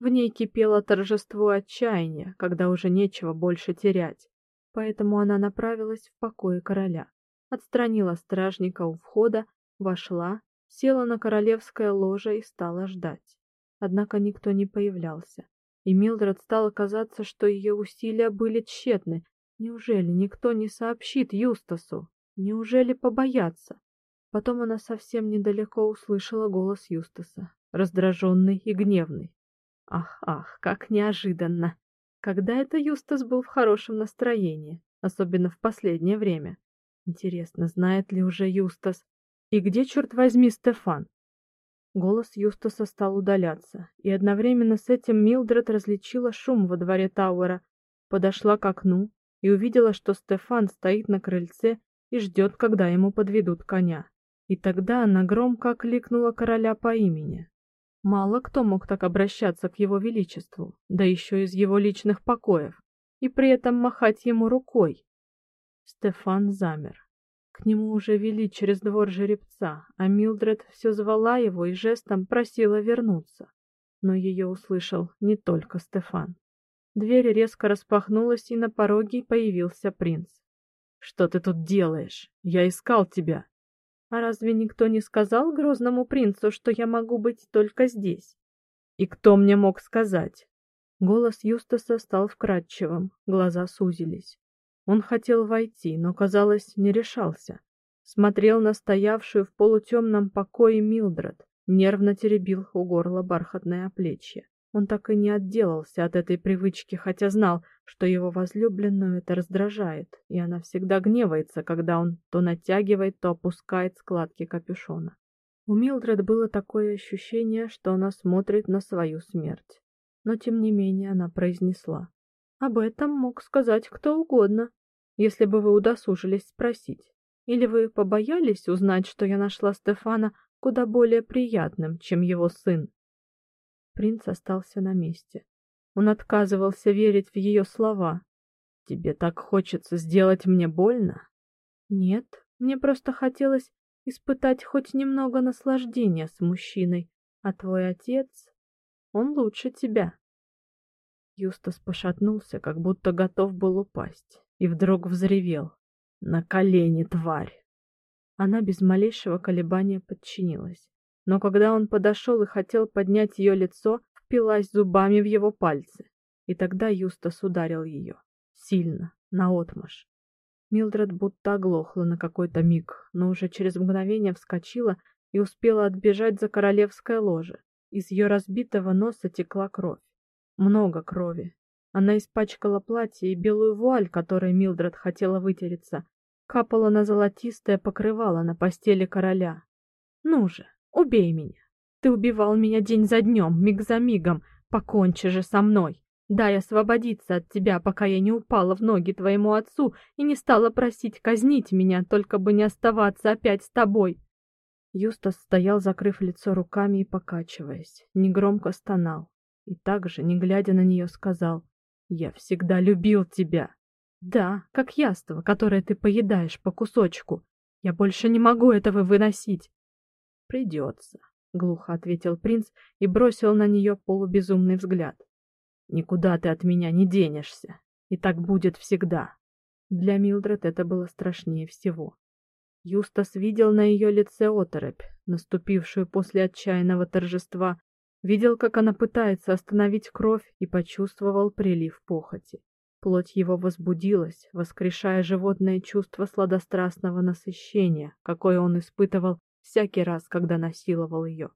В ней кипело торжество отчаяния, когда уже нечего больше терять. Поэтому она направилась в покои короля, отстранила стражника у входа, вошла, села на королевское ложе и стала ждать. Однако никто не появлялся, и Милдред стало казаться, что ее усилия были тщетны. Неужели никто не сообщит Юстасу? Неужели побоятся? Потом она совсем недалеко услышала голос Юстаса, раздраженный и гневный. Ах, ах, как неожиданно. Когда это Юстас был в хорошем настроении, особенно в последнее время? Интересно, знает ли уже Юстас? И где, черт возьми, Стефан? Голос Юстаса стал удаляться, и одновременно с этим Милдред различила шум во дворе Тауэра, подошла к окну и увидела, что Стефан стоит на крыльце и ждет, когда ему подведут коня. И тогда она громко окликнула короля по имени. Мало кто мог так обращаться к его величеству, да еще из его личных покоев, и при этом махать ему рукой. Стефан замер. К нему уже вели через двор жеребца, а Милдред все звала его и жестом просила вернуться. Но ее услышал не только Стефан. Дверь резко распахнулась, и на пороге появился принц. Что ты тут делаешь? Я искал тебя. А разве никто не сказал грозному принцу, что я могу быть только здесь? И кто мне мог сказать? Голос Юстаса стал вкрадчивым, глаза сузились. Он хотел войти, но, казалось, не решался. Смотрел на стоявшую в полутемном покое Милдред, нервно теребил у горла бархатное плечье. Он так и не отделался от этой привычки, хотя знал, что его возлюбленную это раздражает, и она всегда гневается, когда он то натягивает, то опускает складки капюшона. У Милдред было такое ощущение, что она смотрит на свою смерть. Но тем не менее она произнесла: "Об этом мог сказать кто угодно, если бы вы удосужились спросить. Или вы побоялись узнать, что я нашла Стефана куда более приятным, чем его сын?" Принц остался на месте. Он отказывался верить в ее слова. Тебе так хочется сделать мне больно? Нет, мне просто хотелось испытать хоть немного наслаждения с мужчиной, а твой отец, он лучше тебя. Юстас пошатнулся, как будто готов был упасть, и вдруг взревел: "На колени, тварь!" Она без малейшего колебания подчинилась но когда он подошел и хотел поднять ее лицо, впилась зубами в его пальцы. И тогда Юстас ударил ее. Сильно, наотмашь. Милдред будто оглохла на какой-то миг, но уже через мгновение вскочила и успела отбежать за королевское ложе. Из ее разбитого носа текла кровь. Много крови. Она испачкала платье и белую вуаль, которой Милдред хотела вытереться, капала на золотистое покрывало на постели короля. Ну же, Убей меня. Ты убивал меня день за днем, миг за мигом, Покончи же со мной. Дай освободиться от тебя, пока я не упала в ноги твоему отцу и не стала просить казнить меня, только бы не оставаться опять с тобой. Юстас стоял, закрыв лицо руками и покачиваясь, негромко стонал и также, не глядя на нее, сказал: "Я всегда любил тебя". Да, как яство, которое ты поедаешь по кусочку. Я больше не могу этого выносить. Придется, глухо ответил принц и бросил на нее полубезумный взгляд. Никуда ты от меня не денешься, и так будет всегда. Для Милдред это было страшнее всего. Юстас видел на ее лице оторопь, наступившую после отчаянного торжества, видел, как она пытается остановить кровь и почувствовал прилив похоти. Плоть его возбудилась, воскрешая животное чувство сладострастного насыщения, какое он испытывал всякий раз, когда насиловал ее.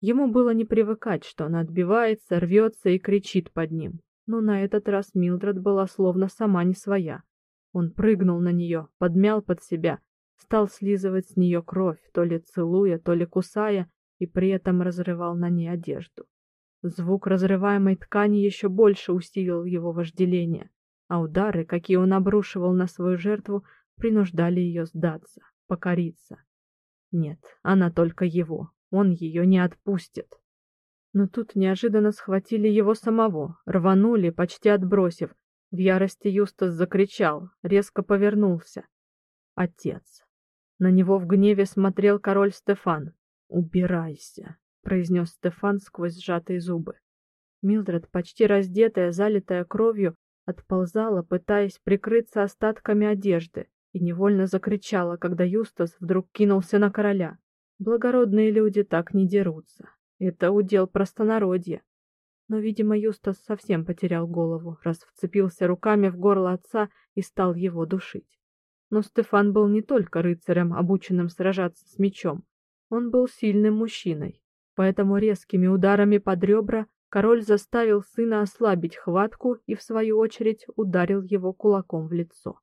Ему было не привыкать, что она отбивается, рвется и кричит под ним. Но на этот раз Милдред была словно сама не своя. Он прыгнул на нее, подмял под себя, стал слизывать с нее кровь, то ли целуя, то ли кусая, и при этом разрывал на ней одежду. Звук разрываемой ткани еще больше усилил его вожделение а удары, какие он обрушивал на свою жертву, принуждали ее сдаться, покориться. Нет, она только его. Он ее не отпустит. Но тут неожиданно схватили его самого, рванули, почти отбросив. В ярости Юстас закричал, резко повернулся. Отец. На него в гневе смотрел король Стефан. "Убирайся", произнес Стефан сквозь сжатые зубы. Милдред, почти раздетая, залитая кровью, отползала, пытаясь прикрыться остатками одежды, и невольно закричала, когда Юстас вдруг кинулся на короля. Благородные люди так не дерутся. Это удел простонародья. Но, видимо, Юстас совсем потерял голову, раз вцепился руками в горло отца и стал его душить. Но Стефан был не только рыцарем, обученным сражаться с мечом. Он был сильным мужчиной, поэтому резкими ударами под ребра Король заставил сына ослабить хватку и в свою очередь ударил его кулаком в лицо.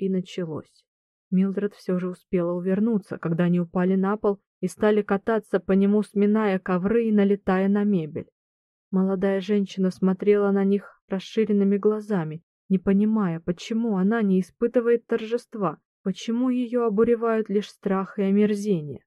И началось. Милдред все же успела увернуться, когда они упали на пол и стали кататься по нему, сминая ковры и налетая на мебель. Молодая женщина смотрела на них расширенными глазами, не понимая, почему она не испытывает торжества, почему ее обуревают лишь страх и омерзение.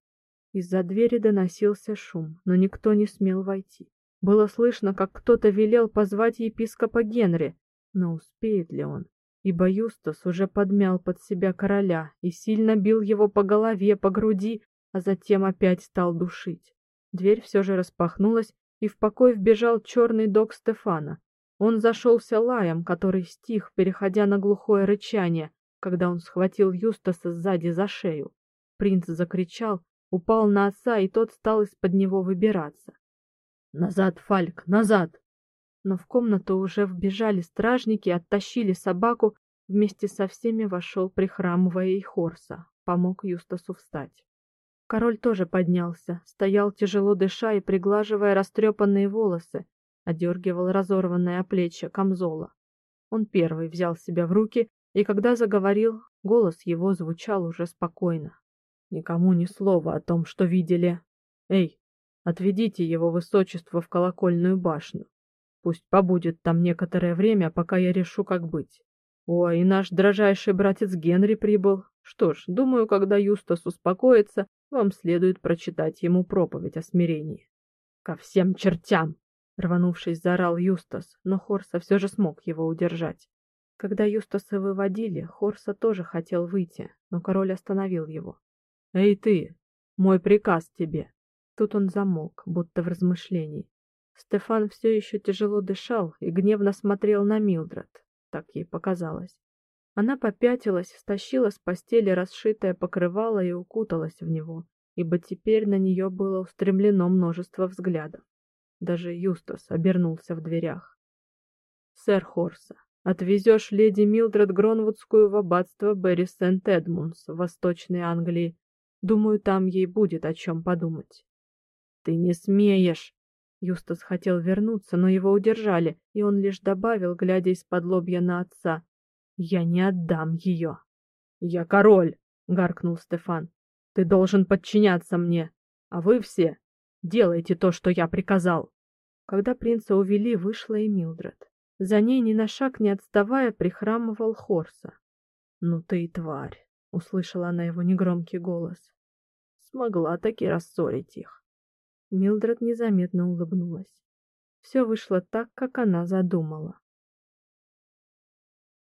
Из-за двери доносился шум, но никто не смел войти. Было слышно, как кто-то велел позвать епископа Генри, но успеет ли он? Ибо Юстас уже подмял под себя короля и сильно бил его по голове, по груди, а затем опять стал душить. Дверь все же распахнулась, и в покой вбежал черный дог Стефана. Он зашелся лаем, который стих, переходя на глухое рычание, когда он схватил Юстаса сзади за шею. Принц закричал, упал на отца, и тот стал из-под него выбираться. Назад, Фальк, назад. Но в комнату уже вбежали стражники, оттащили собаку, вместе со всеми вошел прихрамывая и Хорса, помог Юстасу встать. Король тоже поднялся, стоял тяжело дыша и приглаживая растрепанные волосы, одергивал разорванное плечи камзола. Он первый взял себя в руки, и когда заговорил, голос его звучал уже спокойно. Никому ни слова о том, что видели. Эй, Отведите его высочество в колокольную башню. Пусть побудет там некоторое время, пока я решу, как быть. О, и наш дрожайший братец Генри прибыл. Что ж, думаю, когда Юстас успокоится, вам следует прочитать ему проповедь о смирении. Ко всем чертям, рванувшись, заорал Юстас, но Хорса все же смог его удержать. Когда Юстаса выводили, Хорса тоже хотел выйти, но король остановил его. Эй ты, мой приказ тебе. Тут он замолк, будто в размышлении. Стефан все еще тяжело дышал и гневно смотрел на Милдред. Так ей показалось. Она попятилась, стащила с постели расшитое покрывало и укуталась в него, ибо теперь на нее было устремлено множество взглядов. Даже Юстас обернулся в дверях. Сэр Хорса, отвезешь леди Милдред Гронвудскую в аббатство Берри Сент-Эдмундс в Восточной Англии. Думаю, там ей будет о чем подумать. Ты не смеешь. Юстас хотел вернуться, но его удержали, и он лишь добавил, глядя из-под лобья на отца: "Я не отдам ее». "Я король", гаркнул Стефан. "Ты должен подчиняться мне, а вы все делайте то, что я приказал". Когда принца увели, вышла и Милдред. За ней ни на шаг не отставая прихрамывал Хорса. "Ну ты и тварь", услышала она его негромкий голос. Смогла таки рассорить их. Милдред незаметно улыбнулась. Все вышло так, как она задумала.